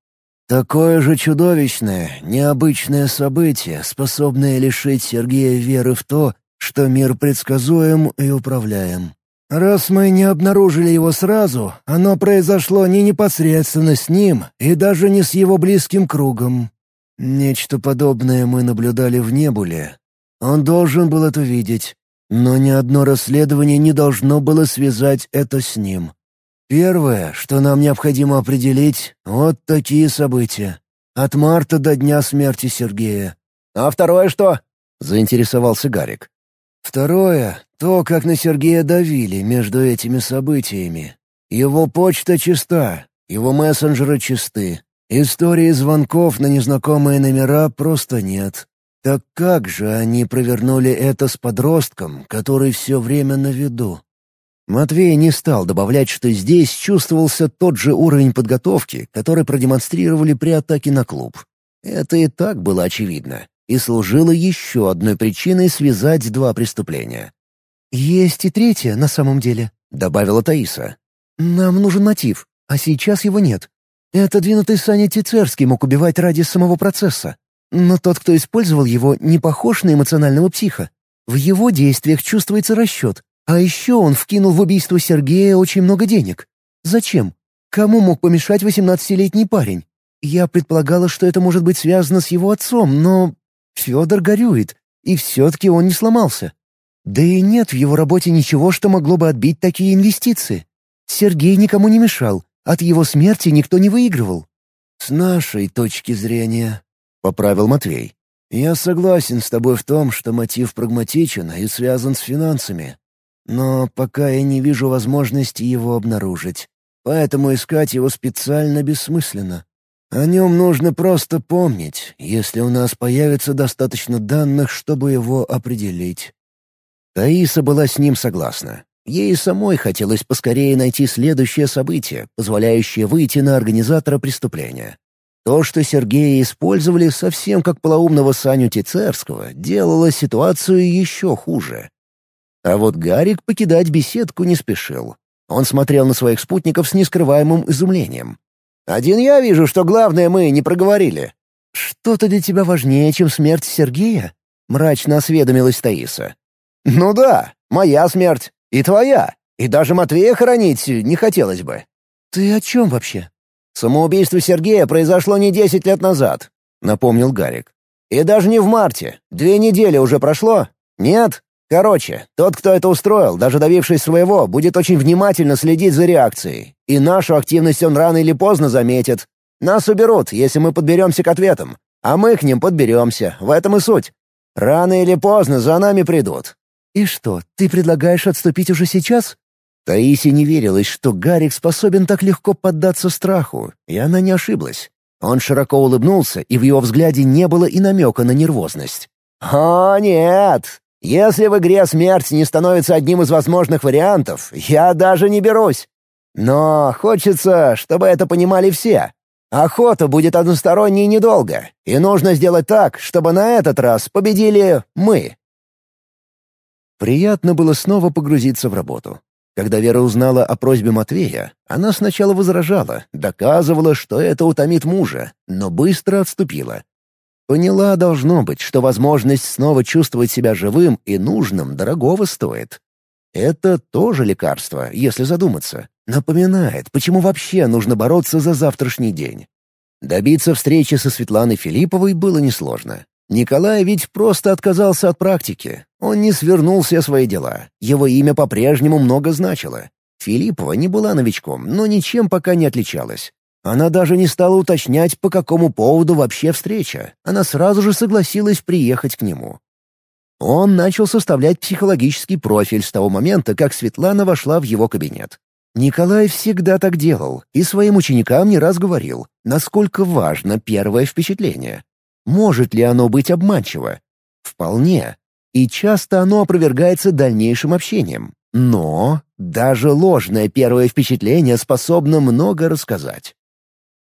Speaker 3: «Такое же чудовищное, необычное событие, способное лишить Сергея веры в то, что мир предсказуем и управляем. Раз мы не обнаружили его сразу, оно произошло не непосредственно с ним и даже не с его близким кругом. Нечто подобное мы наблюдали в Небуле. Он должен был это видеть, но ни одно расследование не должно было связать это с ним. Первое, что нам необходимо определить, вот такие события. От марта до дня смерти Сергея.
Speaker 1: «А второе что?» — заинтересовался Гарик.
Speaker 3: Второе — то, как на Сергея давили между этими событиями. Его почта чиста, его мессенджеры чисты. Истории звонков на незнакомые номера просто нет. Так как же они провернули это с подростком, который все время на виду?
Speaker 1: Матвей не стал добавлять, что здесь чувствовался тот же уровень подготовки, который продемонстрировали при атаке на клуб. Это и так было очевидно и служила еще одной причиной связать два преступления.
Speaker 2: «Есть и третье на самом деле», — добавила Таиса. «Нам нужен мотив, а сейчас его нет. Это двинутый Саня Тицерский мог убивать ради самого процесса. Но тот, кто использовал его, не похож на эмоционального психа. В его действиях чувствуется расчет. А еще он вкинул в убийство Сергея очень много денег. Зачем? Кому мог помешать восемнадцатилетний парень? Я предполагала, что это может быть связано с его отцом, но Федор горюет, и все-таки он не сломался. Да и нет в его работе ничего, что могло бы отбить такие инвестиции. Сергей никому не мешал, от его смерти никто не выигрывал.
Speaker 3: «С нашей точки зрения», — поправил Матвей. «Я согласен с тобой в том, что мотив прагматичен и связан с финансами. Но пока я не вижу возможности его обнаружить, поэтому искать его специально бессмысленно. О нем нужно просто помнить, если у нас появится достаточно данных, чтобы его определить».
Speaker 1: Таиса была с ним согласна. Ей самой хотелось поскорее найти следующее событие, позволяющее выйти на организатора преступления. То, что Сергея использовали совсем как полоумного Саню Тицерского, делало ситуацию еще хуже. А вот Гарик покидать беседку не спешил. Он смотрел на своих спутников с нескрываемым изумлением. Один я вижу, что главное мы не проговорили».
Speaker 2: «Что-то для тебя важнее, чем смерть Сергея?» — мрачно осведомилась Таиса.
Speaker 1: «Ну да, моя смерть. И твоя. И даже Матвея хоронить не хотелось бы».
Speaker 2: «Ты о чем вообще?»
Speaker 1: «Самоубийство Сергея произошло не десять лет назад», — напомнил Гарик. «И даже не в марте. Две недели уже прошло. Нет? Короче, тот, кто это устроил, даже добившись своего, будет очень внимательно следить за реакцией. И нашу активность он рано или поздно заметит. Нас уберут, если мы подберемся к ответам. А мы к ним подберемся, в этом и суть. Рано или поздно за нами придут.
Speaker 2: «И что, ты предлагаешь отступить уже сейчас?»
Speaker 1: Таисе не верилось, что Гарик способен так легко поддаться страху, и она не ошиблась. Он широко улыбнулся, и в его взгляде не было и намека на нервозность. «О, нет! Если в игре смерть не становится одним из возможных вариантов, я даже не берусь. Но хочется, чтобы это понимали все. Охота будет односторонней недолго, и нужно сделать так, чтобы на этот раз победили мы. Приятно было снова погрузиться в работу. Когда Вера узнала о просьбе Матвея, она сначала возражала, доказывала, что это утомит мужа, но быстро отступила. Поняла, должно быть, что возможность снова чувствовать себя живым и нужным дорогого стоит. Это тоже лекарство, если задуматься. Напоминает, почему вообще нужно бороться за завтрашний день. Добиться встречи со Светланой Филипповой было несложно. Николай ведь просто отказался от практики. Он не свернул все свои дела. Его имя по-прежнему много значило. Филиппова не была новичком, но ничем пока не отличалась. Она даже не стала уточнять, по какому поводу вообще встреча. Она сразу же согласилась приехать к нему. Он начал составлять психологический профиль с того момента, как Светлана вошла в его кабинет. Николай всегда так делал и своим ученикам не раз говорил, насколько важно первое впечатление. Может ли оно быть обманчиво? Вполне. И часто оно опровергается дальнейшим общением. Но даже ложное первое впечатление способно много рассказать.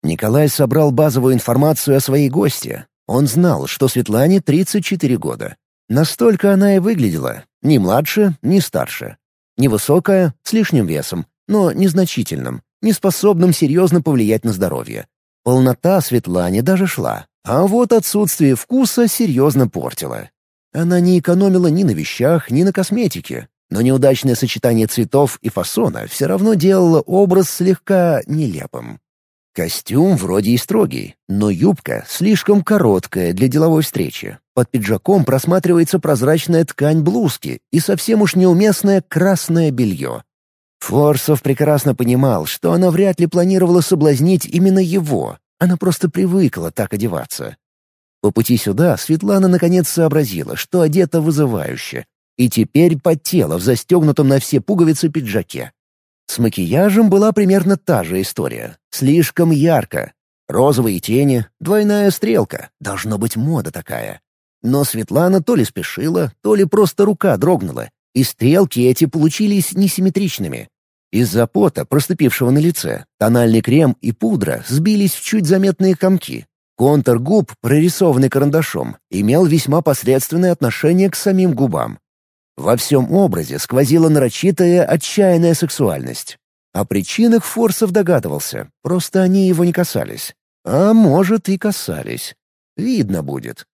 Speaker 1: Николай собрал базовую информацию о своей гости. Он знал, что Светлане 34 года. Настолько она и выглядела. Ни младше, ни старше. Невысокая, с лишним весом, но незначительным, не способным серьезно повлиять на здоровье. Полнота Светлане даже шла, а вот отсутствие вкуса серьезно портило. Она не экономила ни на вещах, ни на косметике, но неудачное сочетание цветов и фасона все равно делало образ слегка нелепым. Костюм вроде и строгий, но юбка слишком короткая для деловой встречи. Под пиджаком просматривается прозрачная ткань блузки и совсем уж неуместное красное белье. Форсов прекрасно понимал, что она вряд ли планировала соблазнить именно его. Она просто привыкла так одеваться. По пути сюда Светлана наконец сообразила, что одета вызывающе, и теперь потела в застегнутом на все пуговицы пиджаке. С макияжем была примерно та же история. Слишком ярко. Розовые тени, двойная стрелка. Должно быть мода такая. Но Светлана то ли спешила, то ли просто рука дрогнула, и стрелки эти получились несимметричными. Из-за пота, проступившего на лице, тональный крем и пудра сбились в чуть заметные комки. Контур губ, прорисованный карандашом, имел весьма посредственное отношение к самим губам. Во всем образе сквозила нарочитая, отчаянная сексуальность. О причинах Форсов догадывался, просто они его не касались. А может, и касались. Видно будет.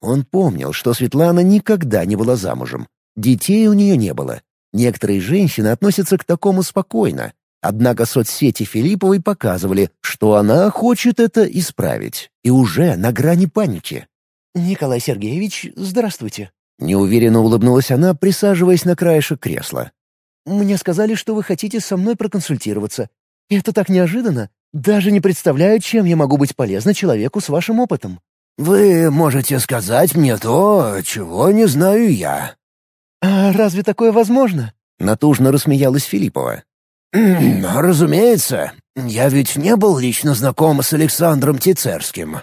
Speaker 1: Он помнил, что Светлана никогда не была замужем. Детей у нее не было. Некоторые женщины относятся к такому спокойно. Однако соцсети Филипповой показывали, что она хочет это исправить. И уже на грани паники.
Speaker 2: «Николай Сергеевич, здравствуйте»,
Speaker 1: Неуверенно улыбнулась она, присаживаясь на краешек кресла.
Speaker 2: «Мне сказали, что вы хотите со мной проконсультироваться. Это так неожиданно. Даже не представляю, чем я могу быть полезна человеку с вашим опытом».
Speaker 3: «Вы можете сказать мне то, чего не знаю я».
Speaker 2: «А разве такое возможно?»
Speaker 1: — натужно рассмеялась Филиппова.
Speaker 3: «Разумеется. Я ведь не был лично знаком с Александром Тицерским.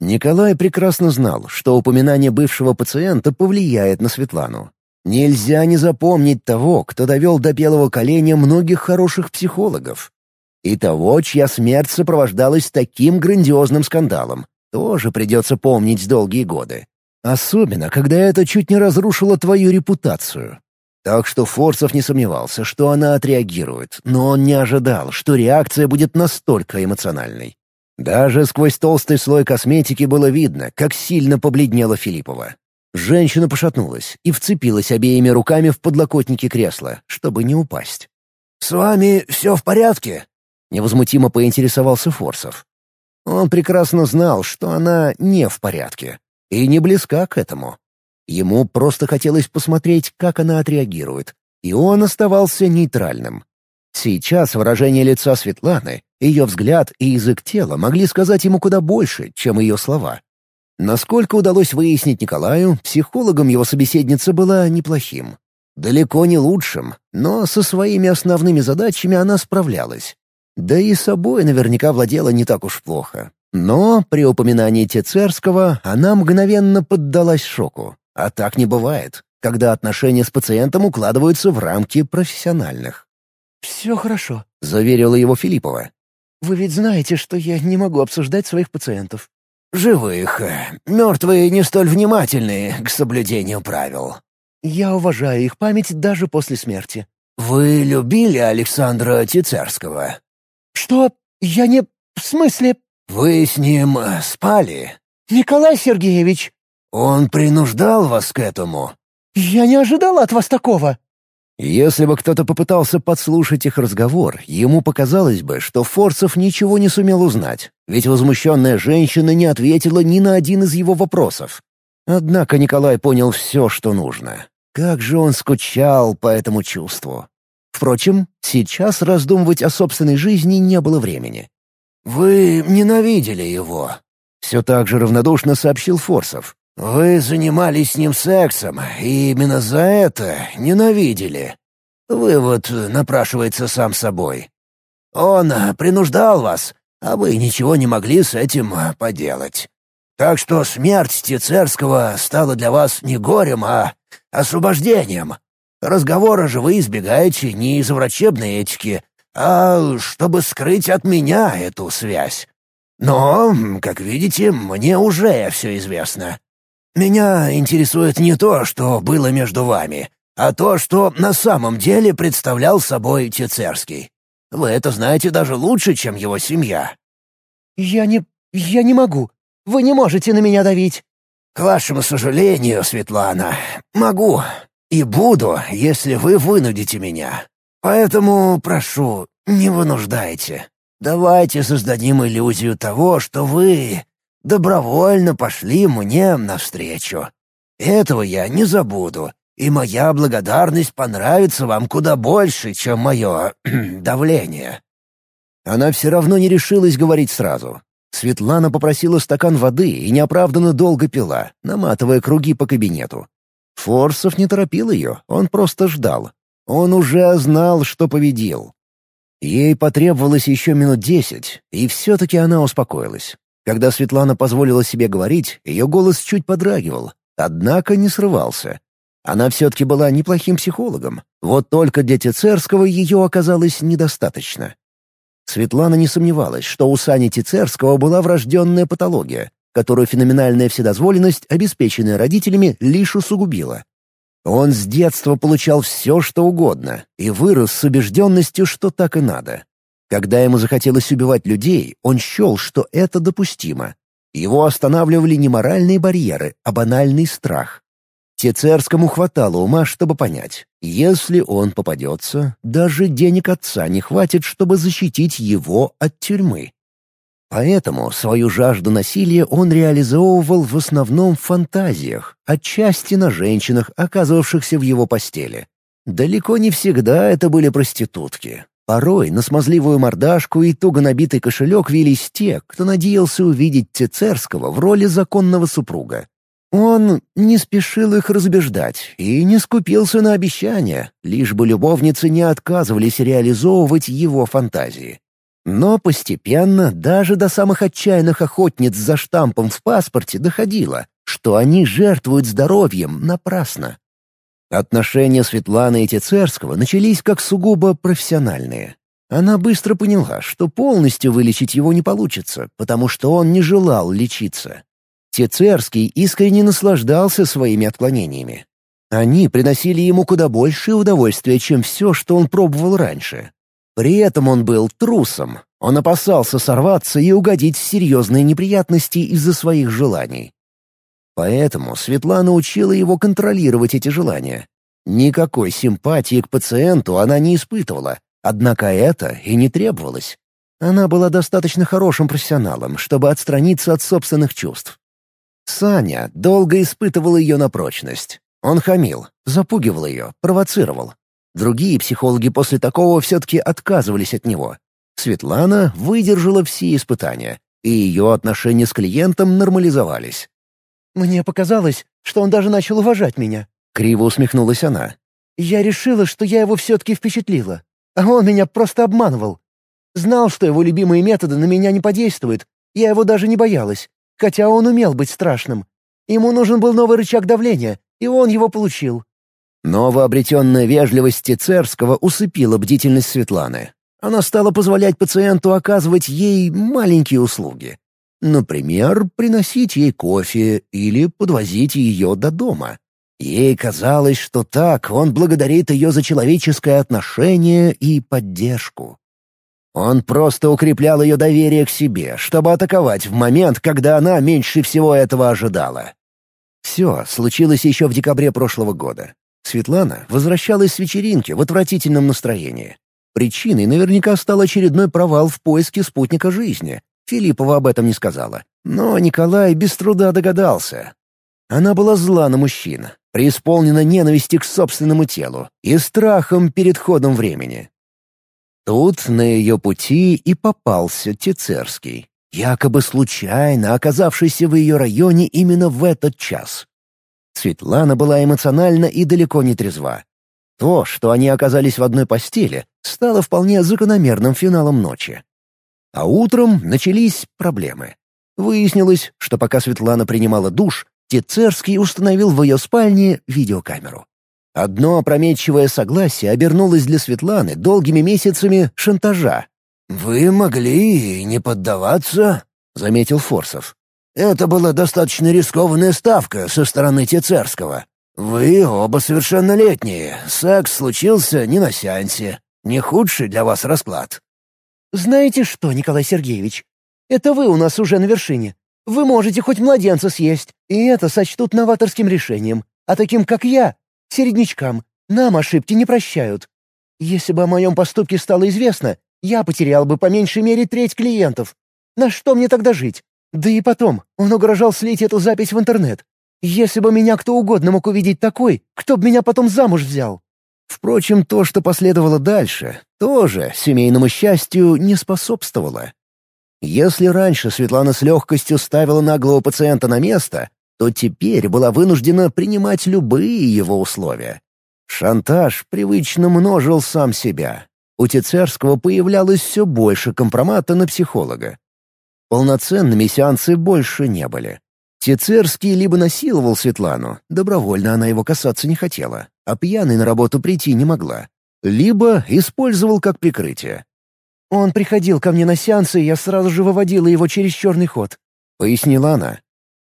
Speaker 1: Николай прекрасно знал, что упоминание бывшего пациента повлияет на Светлану. Нельзя не запомнить того, кто довел до белого коленя многих хороших психологов. И того, чья смерть сопровождалась таким грандиозным скандалом, тоже придется помнить долгие годы. Особенно, когда это чуть не разрушило твою репутацию. Так что Форсов не сомневался, что она отреагирует, но он не ожидал, что реакция будет настолько эмоциональной. Даже сквозь толстый слой косметики было видно, как сильно побледнела Филиппова. Женщина пошатнулась и вцепилась обеими руками в подлокотники кресла, чтобы не упасть.
Speaker 3: «С вами все в порядке?»
Speaker 1: — невозмутимо поинтересовался Форсов. Он прекрасно знал, что она не в порядке, и не близка к этому. Ему просто хотелось посмотреть, как она отреагирует, и он оставался нейтральным. Сейчас выражение лица Светланы, ее взгляд и язык тела могли сказать ему куда больше, чем ее слова. Насколько удалось выяснить Николаю, психологом его собеседница была неплохим. Далеко не лучшим, но со своими основными задачами она справлялась. Да и собой наверняка владела не так уж плохо. Но при упоминании Тецерского она мгновенно поддалась шоку. А так не бывает, когда отношения с пациентом укладываются в рамки профессиональных.
Speaker 2: «Все хорошо», —
Speaker 1: заверила его Филиппова.
Speaker 2: «Вы ведь знаете, что я не могу обсуждать своих пациентов».
Speaker 3: «Живых. Мертвые не столь внимательны к соблюдению правил».
Speaker 2: «Я уважаю их память даже после смерти».
Speaker 3: «Вы любили Александра Тицерского?»
Speaker 2: «Что? Я не... В смысле?»
Speaker 3: «Вы с ним спали?»
Speaker 2: «Николай Сергеевич!»
Speaker 3: «Он принуждал вас к этому?»
Speaker 2: «Я не ожидала от вас такого!»
Speaker 1: Если бы кто-то попытался подслушать их разговор, ему показалось бы, что Форцев ничего не сумел узнать, ведь возмущенная женщина не ответила ни на один из его вопросов. Однако Николай понял все, что нужно. Как же он скучал по этому чувству. Впрочем, сейчас раздумывать о собственной жизни не было времени.
Speaker 3: «Вы ненавидели его», —
Speaker 1: все так же равнодушно сообщил Форсов.
Speaker 3: Вы занимались с ним сексом, и именно за это ненавидели. Вывод напрашивается сам собой. Он принуждал вас, а вы ничего не могли с этим поделать. Так что смерть Тицерского стала для вас не горем, а освобождением. Разговора же вы избегаете не из врачебной этики, а чтобы скрыть от меня эту связь. Но, как видите, мне уже все известно. Меня интересует не то, что было между вами, а то, что на самом деле представлял собой Тицерский. Вы это знаете даже лучше, чем его семья».
Speaker 2: «Я не... я не могу. Вы не можете на меня давить».
Speaker 3: «К вашему сожалению, Светлана, могу и буду, если вы вынудите меня. Поэтому, прошу, не вынуждайте. Давайте создадим иллюзию того, что вы добровольно пошли мне навстречу. Этого я не забуду, и моя благодарность понравится вам куда больше, чем мое давление».
Speaker 1: Она все равно не решилась говорить сразу. Светлана попросила стакан воды и неоправданно долго пила, наматывая круги по кабинету. Форсов не торопил ее, он просто ждал. Он уже знал, что победил. Ей потребовалось еще минут десять, и все-таки она успокоилась. Когда Светлана позволила себе говорить, ее голос чуть подрагивал, однако не срывался. Она все-таки была неплохим психологом, вот только для Тецерского ее оказалось недостаточно. Светлана не сомневалась, что у Сани Тицерского была врожденная патология, которую феноменальная вседозволенность, обеспеченная родителями, лишь усугубила. Он с детства получал все, что угодно, и вырос с убежденностью, что так и надо. Когда ему захотелось убивать людей, он счел, что это допустимо. Его останавливали не моральные барьеры, а банальный страх. Тецерскому хватало ума, чтобы понять, если он попадется, даже денег отца не хватит, чтобы защитить его от тюрьмы. Поэтому свою жажду насилия он реализовывал в основном в фантазиях, отчасти на женщинах, оказывавшихся в его постели. Далеко не всегда это были проститутки. Порой на смазливую мордашку и туго набитый кошелек велись те, кто надеялся увидеть Цицерского в роли законного супруга. Он не спешил их разубеждать и не скупился на обещания, лишь бы любовницы не отказывались реализовывать его фантазии. Но постепенно даже до самых отчаянных охотниц за штампом в паспорте доходило, что они жертвуют здоровьем напрасно. Отношения Светланы и Тецерского начались как сугубо профессиональные. Она быстро поняла, что полностью вылечить его не получится, потому что он не желал лечиться. Тецерский искренне наслаждался своими отклонениями. Они приносили ему куда большее удовольствие, чем все, что он пробовал раньше. При этом он был трусом. Он опасался сорваться и угодить в серьезные неприятности из-за своих желаний. Поэтому Светлана учила его контролировать эти желания. Никакой симпатии к пациенту она не испытывала, однако это и не требовалось. Она была достаточно хорошим профессионалом, чтобы отстраниться от собственных чувств. Саня долго испытывал ее на прочность. Он хамил, запугивал ее, провоцировал. Другие психологи после такого все-таки отказывались от него. Светлана выдержала все испытания, и ее отношения с клиентом нормализовались.
Speaker 2: «Мне показалось, что он даже начал уважать меня», —
Speaker 1: криво усмехнулась она.
Speaker 2: «Я решила, что я его все-таки впечатлила, а он меня просто обманывал. Знал, что его любимые методы на меня не подействуют, я его даже не боялась хотя он умел быть страшным. Ему нужен был новый рычаг давления, и он его получил.
Speaker 1: Новообретенная вежливость Тицерского усыпила бдительность Светланы. Она стала позволять пациенту оказывать ей маленькие услуги. Например, приносить ей кофе или подвозить ее до дома. Ей казалось, что так он благодарит ее за человеческое отношение и поддержку. Он просто укреплял ее доверие к себе, чтобы атаковать в момент, когда она меньше всего этого ожидала. Все случилось еще в декабре прошлого года. Светлана возвращалась с вечеринки в отвратительном настроении. Причиной наверняка стал очередной провал в поиске спутника жизни. Филиппова об этом не сказала. Но Николай без труда догадался. Она была зла на мужчин, преисполнена ненависти к собственному телу и страхом перед ходом времени. Тут на ее пути и попался Тицерский. якобы случайно оказавшийся в ее районе именно в этот час. Светлана была эмоциональна и далеко не трезва. То, что они оказались в одной постели, стало вполне закономерным финалом ночи. А утром начались проблемы. Выяснилось, что пока Светлана принимала душ, Тицерский установил в ее спальне видеокамеру. Одно опрометчивое согласие обернулось для Светланы долгими месяцами шантажа.
Speaker 3: «Вы могли не поддаваться», — заметил Форсов. «Это была достаточно рискованная ставка со стороны Тицерского. Вы оба совершеннолетние, секс случился не на сеансе. Не худший для вас расклад».
Speaker 2: «Знаете что, Николай Сергеевич, это вы у нас уже на вершине. Вы можете хоть младенца съесть, и это сочтут новаторским решением. А таким, как я, середнячкам, нам ошибки не прощают. Если бы о моем поступке стало известно, я потерял бы по меньшей мере треть клиентов. На что мне тогда жить? Да и потом, он угрожал слить эту запись в интернет. Если бы меня кто угодно мог увидеть такой, кто бы меня потом замуж взял?
Speaker 1: Впрочем, то, что последовало дальше, тоже семейному счастью не способствовало. Если раньше Светлана с легкостью ставила наглого пациента на место, то теперь была вынуждена принимать любые его условия. Шантаж привычно множил сам себя. У Тицерского появлялось все больше компромата на психолога. Полноценными сеансы больше не были. Тицерский либо насиловал Светлану, добровольно она его касаться не хотела, а пьяной на работу прийти не могла. Либо использовал как прикрытие.
Speaker 2: «Он приходил ко мне на сеансы, и я сразу же выводила его через черный ход», —
Speaker 1: пояснила она.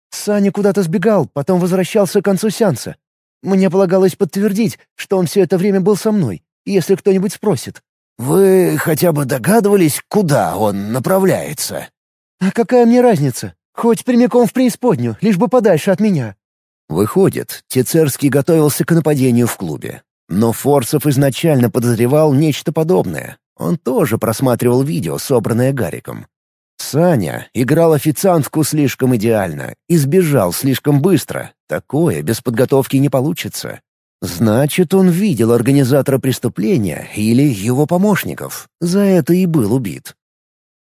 Speaker 2: «Саня куда-то сбегал, потом возвращался к концу сеанса. Мне полагалось подтвердить, что он все это время был со мной, если кто-нибудь спросит».
Speaker 3: «Вы хотя бы догадывались, куда он направляется?»
Speaker 2: «А какая мне разница? Хоть прямиком в преисподнюю, лишь бы подальше от меня».
Speaker 1: Выходит, Тицерский готовился к нападению в клубе. Но Форсов изначально подозревал нечто подобное. Он тоже просматривал видео, собранное Гариком. Саня играл официантку слишком идеально и сбежал слишком быстро. Такое без подготовки не получится. Значит, он видел организатора преступления или его помощников. За это и был убит.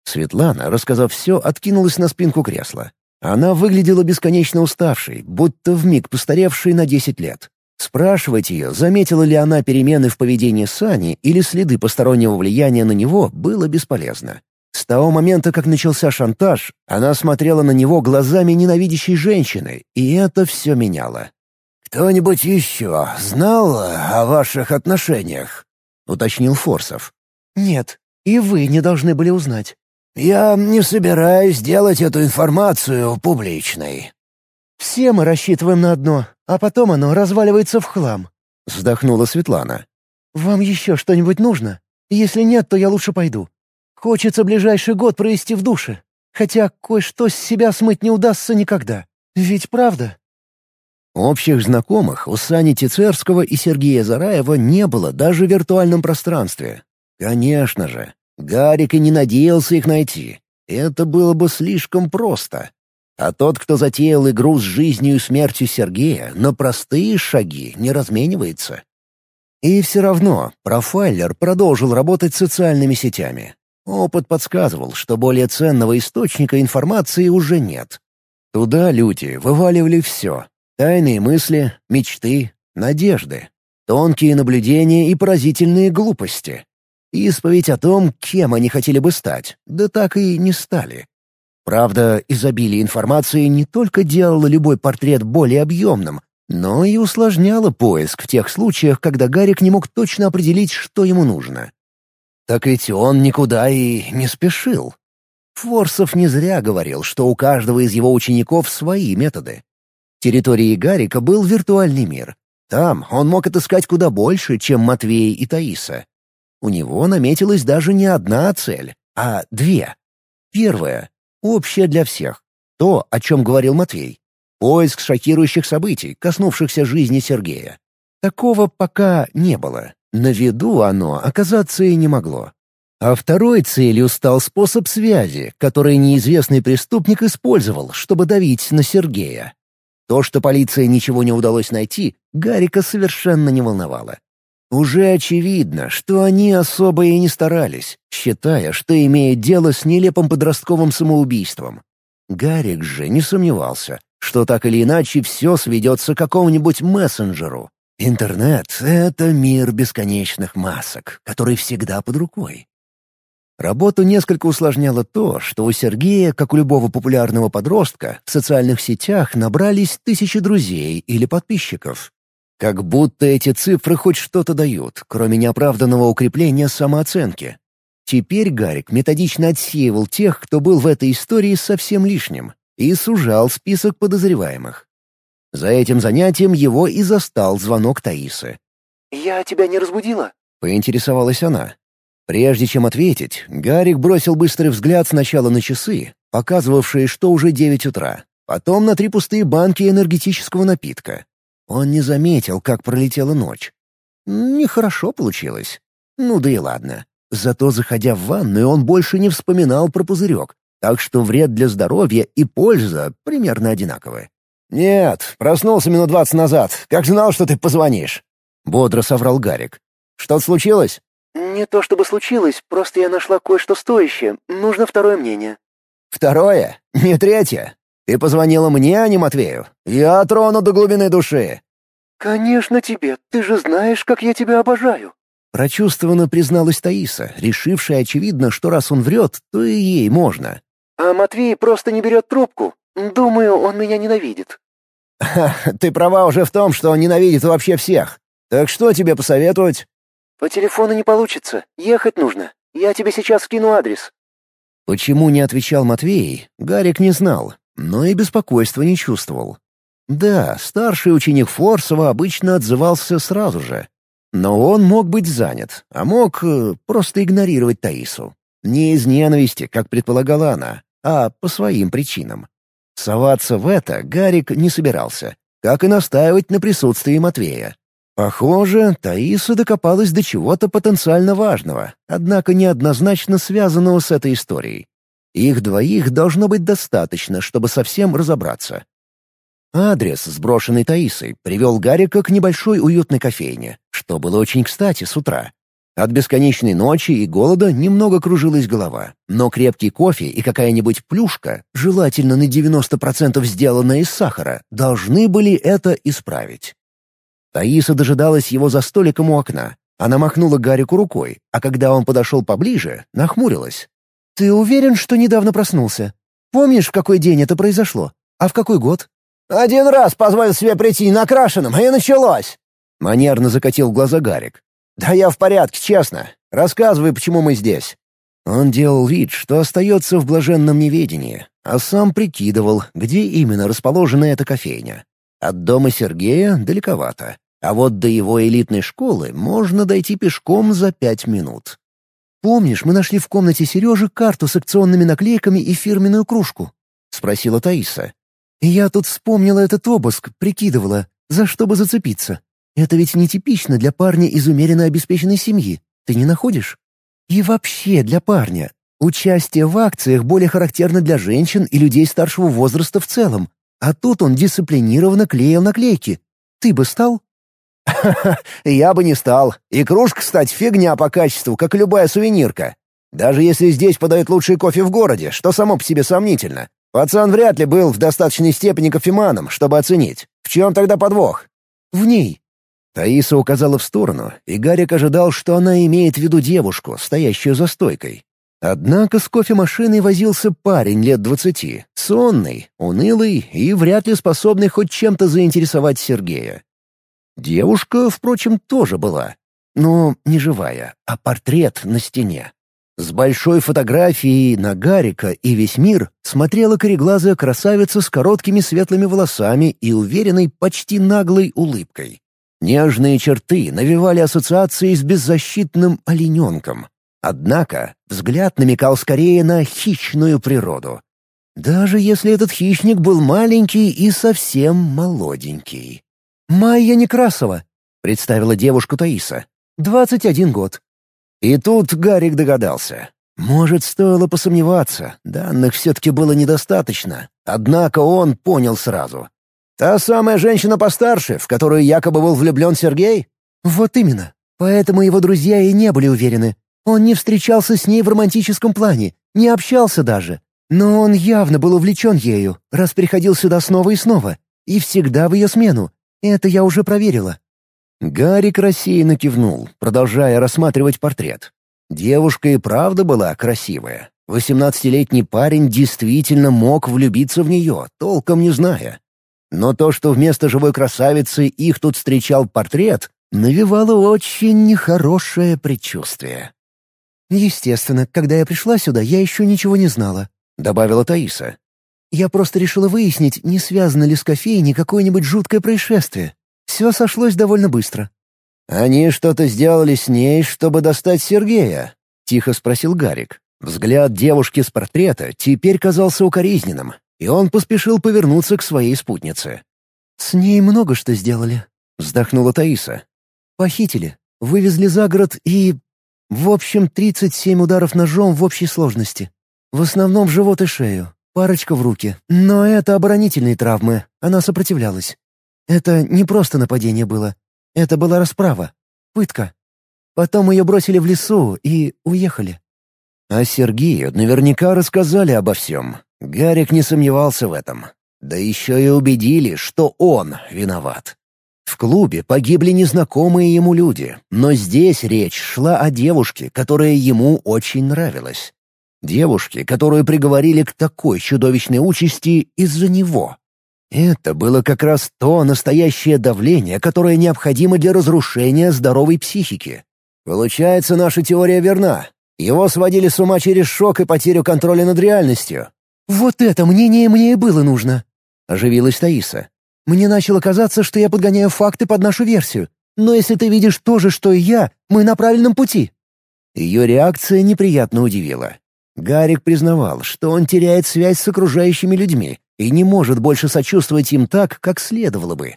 Speaker 1: Светлана, рассказав все, откинулась на спинку кресла. Она выглядела бесконечно уставшей, будто вмиг постаревшей на десять лет. Спрашивать ее, заметила ли она перемены в поведении Сани или следы постороннего влияния на него, было бесполезно. С того момента, как начался шантаж, она смотрела на него глазами ненавидящей женщины, и это все меняло.
Speaker 3: «Кто-нибудь еще знал о ваших отношениях?» — уточнил Форсов.
Speaker 2: «Нет, и вы не должны были узнать».
Speaker 3: «Я не собираюсь делать эту информацию публичной».
Speaker 2: «Все мы рассчитываем на одно, а потом оно разваливается в хлам», —
Speaker 1: вздохнула Светлана.
Speaker 2: «Вам еще что-нибудь нужно? Если нет, то я лучше пойду. Хочется ближайший год провести в душе, хотя кое-что с себя смыть не удастся никогда. Ведь правда?»
Speaker 1: Общих знакомых у Сани Тицерского и Сергея Зараева не было даже в виртуальном пространстве. Конечно же, Гарик и не надеялся их найти. Это было бы слишком просто. А тот, кто затеял игру с жизнью и смертью Сергея, на простые шаги не разменивается. И все равно профайлер продолжил работать социальными сетями. Опыт подсказывал, что более ценного источника информации уже нет. Туда люди вываливали все — тайные мысли, мечты, надежды, тонкие наблюдения и поразительные глупости. Исповедь о том, кем они хотели бы стать, да так и не стали. Правда, изобилие информации не только делало любой портрет более объемным, но и усложняло поиск в тех случаях, когда Гарик не мог точно определить, что ему нужно. Так ведь он никуда и не спешил. Форсов не зря говорил, что у каждого из его учеников свои методы. Территорией Гарика был виртуальный мир. Там он мог отыскать куда больше, чем Матвей и Таиса. У него наметилась даже не одна цель, а две. Первая — общая для всех. То, о чем говорил Матвей. Поиск шокирующих событий, коснувшихся жизни Сергея. Такого пока не было. На виду оно оказаться и не могло. А второй целью стал способ связи, который неизвестный преступник использовал, чтобы давить на Сергея. То, что полиции ничего не удалось найти, Гарика совершенно не волновало. Уже очевидно, что они особо и не старались, считая, что имеет дело с нелепым подростковым самоубийством. Гарик же не сомневался, что так или иначе все сведется к какому-нибудь мессенджеру. Интернет — это мир бесконечных масок, который всегда под рукой. Работу несколько усложняло то, что у Сергея, как у любого популярного подростка, в социальных сетях набрались тысячи друзей или подписчиков. Как будто эти цифры хоть что-то дают, кроме неоправданного укрепления самооценки. Теперь Гарик методично отсеивал тех, кто был в этой истории совсем лишним, и сужал список подозреваемых. За этим занятием его и застал звонок Таисы.
Speaker 2: «Я тебя не разбудила?»
Speaker 1: — поинтересовалась она. Прежде чем ответить, Гарик бросил быстрый взгляд сначала на часы, показывавшие, что уже девять утра, потом на три пустые банки энергетического напитка. Он не заметил, как пролетела ночь. Нехорошо получилось. Ну да и ладно. Зато, заходя в ванную, он больше не вспоминал про пузырек, так что вред для здоровья и польза примерно одинаковы.
Speaker 3: «Нет, проснулся минут двадцать назад. Как знал, что ты позвонишь?»
Speaker 1: — бодро соврал Гарик. «Что-то случилось?»
Speaker 2: «Не то чтобы случилось, просто я нашла кое-что стоящее. Нужно второе мнение».
Speaker 3: «Второе? Не третье? Ты позвонила мне, а не Матвею. Я трону до глубины души».
Speaker 2: «Конечно тебе. Ты же знаешь, как я тебя обожаю».
Speaker 1: Прочувствованно призналась Таиса, решившая, очевидно, что раз он врет, то и ей можно.
Speaker 2: «А Матвей просто не берет трубку. Думаю, он меня ненавидит».
Speaker 3: Ха, «Ты права уже в том, что он ненавидит вообще всех. Так что тебе посоветовать?»
Speaker 2: «По телефону не получится. Ехать нужно. Я тебе сейчас скину адрес».
Speaker 1: Почему не отвечал Матвей, Гарик не знал, но и беспокойства не чувствовал. Да, старший ученик Форсова обычно отзывался сразу же. Но он мог быть занят, а мог э, просто игнорировать Таису. Не из ненависти, как предполагала она, а по своим причинам. Соваться в это Гарик не собирался, как и настаивать на присутствии Матвея. Похоже, Таиса докопалась до чего-то потенциально важного, однако неоднозначно связанного с этой историей. Их двоих должно быть достаточно, чтобы совсем разобраться. Адрес, сброшенный Таисой, привел Гарика к небольшой уютной кофейне, что было очень кстати с утра. От бесконечной ночи и голода немного кружилась голова, но крепкий кофе и какая-нибудь плюшка, желательно на 90% сделанная из сахара, должны были это исправить. Таиса дожидалась его за столиком у окна. Она махнула Гарику рукой, а когда он подошел поближе, нахмурилась. «Ты уверен, что недавно проснулся? Помнишь, в какой день это произошло? А в какой год?»
Speaker 3: «Один раз позволил себе прийти накрашенным, и началось!»
Speaker 1: Манерно закатил глаза Гарик.
Speaker 3: «Да я в порядке, честно. Рассказывай, почему мы здесь».
Speaker 1: Он делал вид, что остается в блаженном неведении, а сам прикидывал, где именно расположена эта кофейня. От дома Сергея далековато, а вот до его элитной школы можно дойти пешком за пять минут. «Помнишь, мы нашли в комнате Сережи карту с акционными наклейками и фирменную кружку?» — спросила Таиса. «И я тут вспомнила этот обыск, прикидывала, за что бы зацепиться. Это ведь нетипично для парня из умеренно обеспеченной семьи. Ты не находишь? И вообще для парня. Участие в акциях более характерно для женщин и людей старшего возраста в целом. А тут он дисциплинированно клеил наклейки. Ты бы стал?
Speaker 3: Я бы не стал. И кружка, кстати, фигня по качеству, как любая сувенирка. Даже если здесь подают лучший кофе в городе, что само по себе сомнительно. Пацан вряд ли был в достаточной степени кофеманом, чтобы оценить. В чем тогда подвох?
Speaker 1: В ней. Таиса указала в сторону, и Гарик ожидал, что она имеет в виду девушку, стоящую за стойкой. Однако с кофемашиной возился парень лет двадцати, сонный, унылый и вряд ли способный хоть чем-то заинтересовать Сергея. Девушка, впрочем, тоже была, но не живая, а портрет на стене. С большой фотографией на Гарика и весь мир смотрела кореглазая красавица с короткими светлыми волосами и уверенной, почти наглой улыбкой. Нежные черты навевали ассоциации с беззащитным олененком. Однако взгляд намекал скорее на хищную природу. Даже если этот хищник был маленький и совсем молоденький. «Майя Некрасова», — представила девушку Таиса. «Двадцать один год». И тут Гарик догадался. Может, стоило посомневаться, данных все-таки было недостаточно. Однако он понял сразу.
Speaker 3: Та самая женщина постарше, в которую якобы был влюблен Сергей?
Speaker 2: Вот именно. Поэтому его друзья и не были уверены. Он не встречался с ней в романтическом плане, не общался даже. Но он явно был увлечен ею, раз приходил сюда снова и снова. И всегда в ее смену. Это я уже проверила.
Speaker 1: Гарик рассеянно кивнул, продолжая рассматривать портрет. Девушка и правда была красивая. Восемнадцатилетний парень действительно мог влюбиться в нее, толком не зная. Но то, что вместо живой красавицы их тут встречал портрет, навевало очень нехорошее предчувствие.
Speaker 2: «Естественно, когда я пришла сюда, я еще ничего не знала», — добавила Таиса. «Я просто решила выяснить, не связано ли с кофейней какое-нибудь жуткое происшествие. Все сошлось довольно быстро».
Speaker 1: «Они что-то сделали с ней, чтобы достать Сергея?» — тихо спросил Гарик. Взгляд девушки с портрета теперь казался укоризненным, и он поспешил повернуться к своей спутнице.
Speaker 2: «С ней много что сделали», — вздохнула Таиса. «Похитили, вывезли за город и... В общем, 37 ударов ножом в общей сложности. В основном в живот и шею, парочка в руки. Но это оборонительные травмы, она сопротивлялась. Это не просто нападение было. Это была расправа. Пытка. Потом ее бросили в лесу и уехали.
Speaker 1: А Сергею наверняка рассказали обо всем. Гарик не сомневался в этом. Да еще и убедили, что он виноват. В клубе погибли незнакомые ему люди, но здесь речь шла о девушке, которая ему очень нравилась. Девушке, которую приговорили к такой чудовищной участи из-за него. Это было как раз то настоящее давление, которое необходимо для разрушения здоровой психики. Получается, наша теория верна. Его сводили с ума через шок и потерю контроля над реальностью.
Speaker 2: «Вот это мнение мне и было нужно», — оживилась Таиса. «Мне начало казаться, что я подгоняю факты под нашу версию. Но если ты видишь то же, что и я, мы на правильном пути».
Speaker 1: Ее реакция неприятно удивила. Гарик признавал, что он теряет связь с окружающими людьми, и не может больше сочувствовать им так, как следовало бы.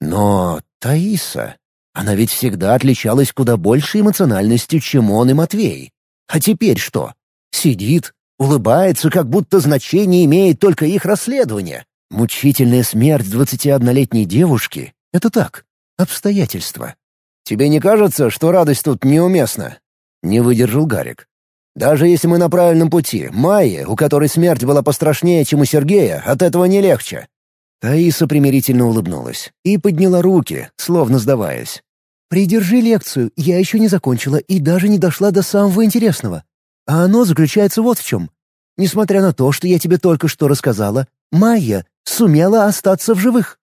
Speaker 1: Но Таиса... Она ведь всегда отличалась куда большей эмоциональностью, чем он и Матвей. А теперь что? Сидит, улыбается, как будто значение имеет только их расследование. Мучительная смерть двадцатиоднолетней девушки — это так, обстоятельства. «Тебе не кажется, что радость тут неуместна?» — не выдержал Гарик. Даже если мы на правильном пути, Майе, у которой смерть была пострашнее, чем у Сергея, от этого не легче». Таиса примирительно улыбнулась и подняла руки, словно сдаваясь.
Speaker 2: «Придержи лекцию, я еще не закончила и даже не дошла до самого интересного. А оно заключается вот в чем. Несмотря на то, что я тебе только что рассказала, Майя сумела остаться в живых».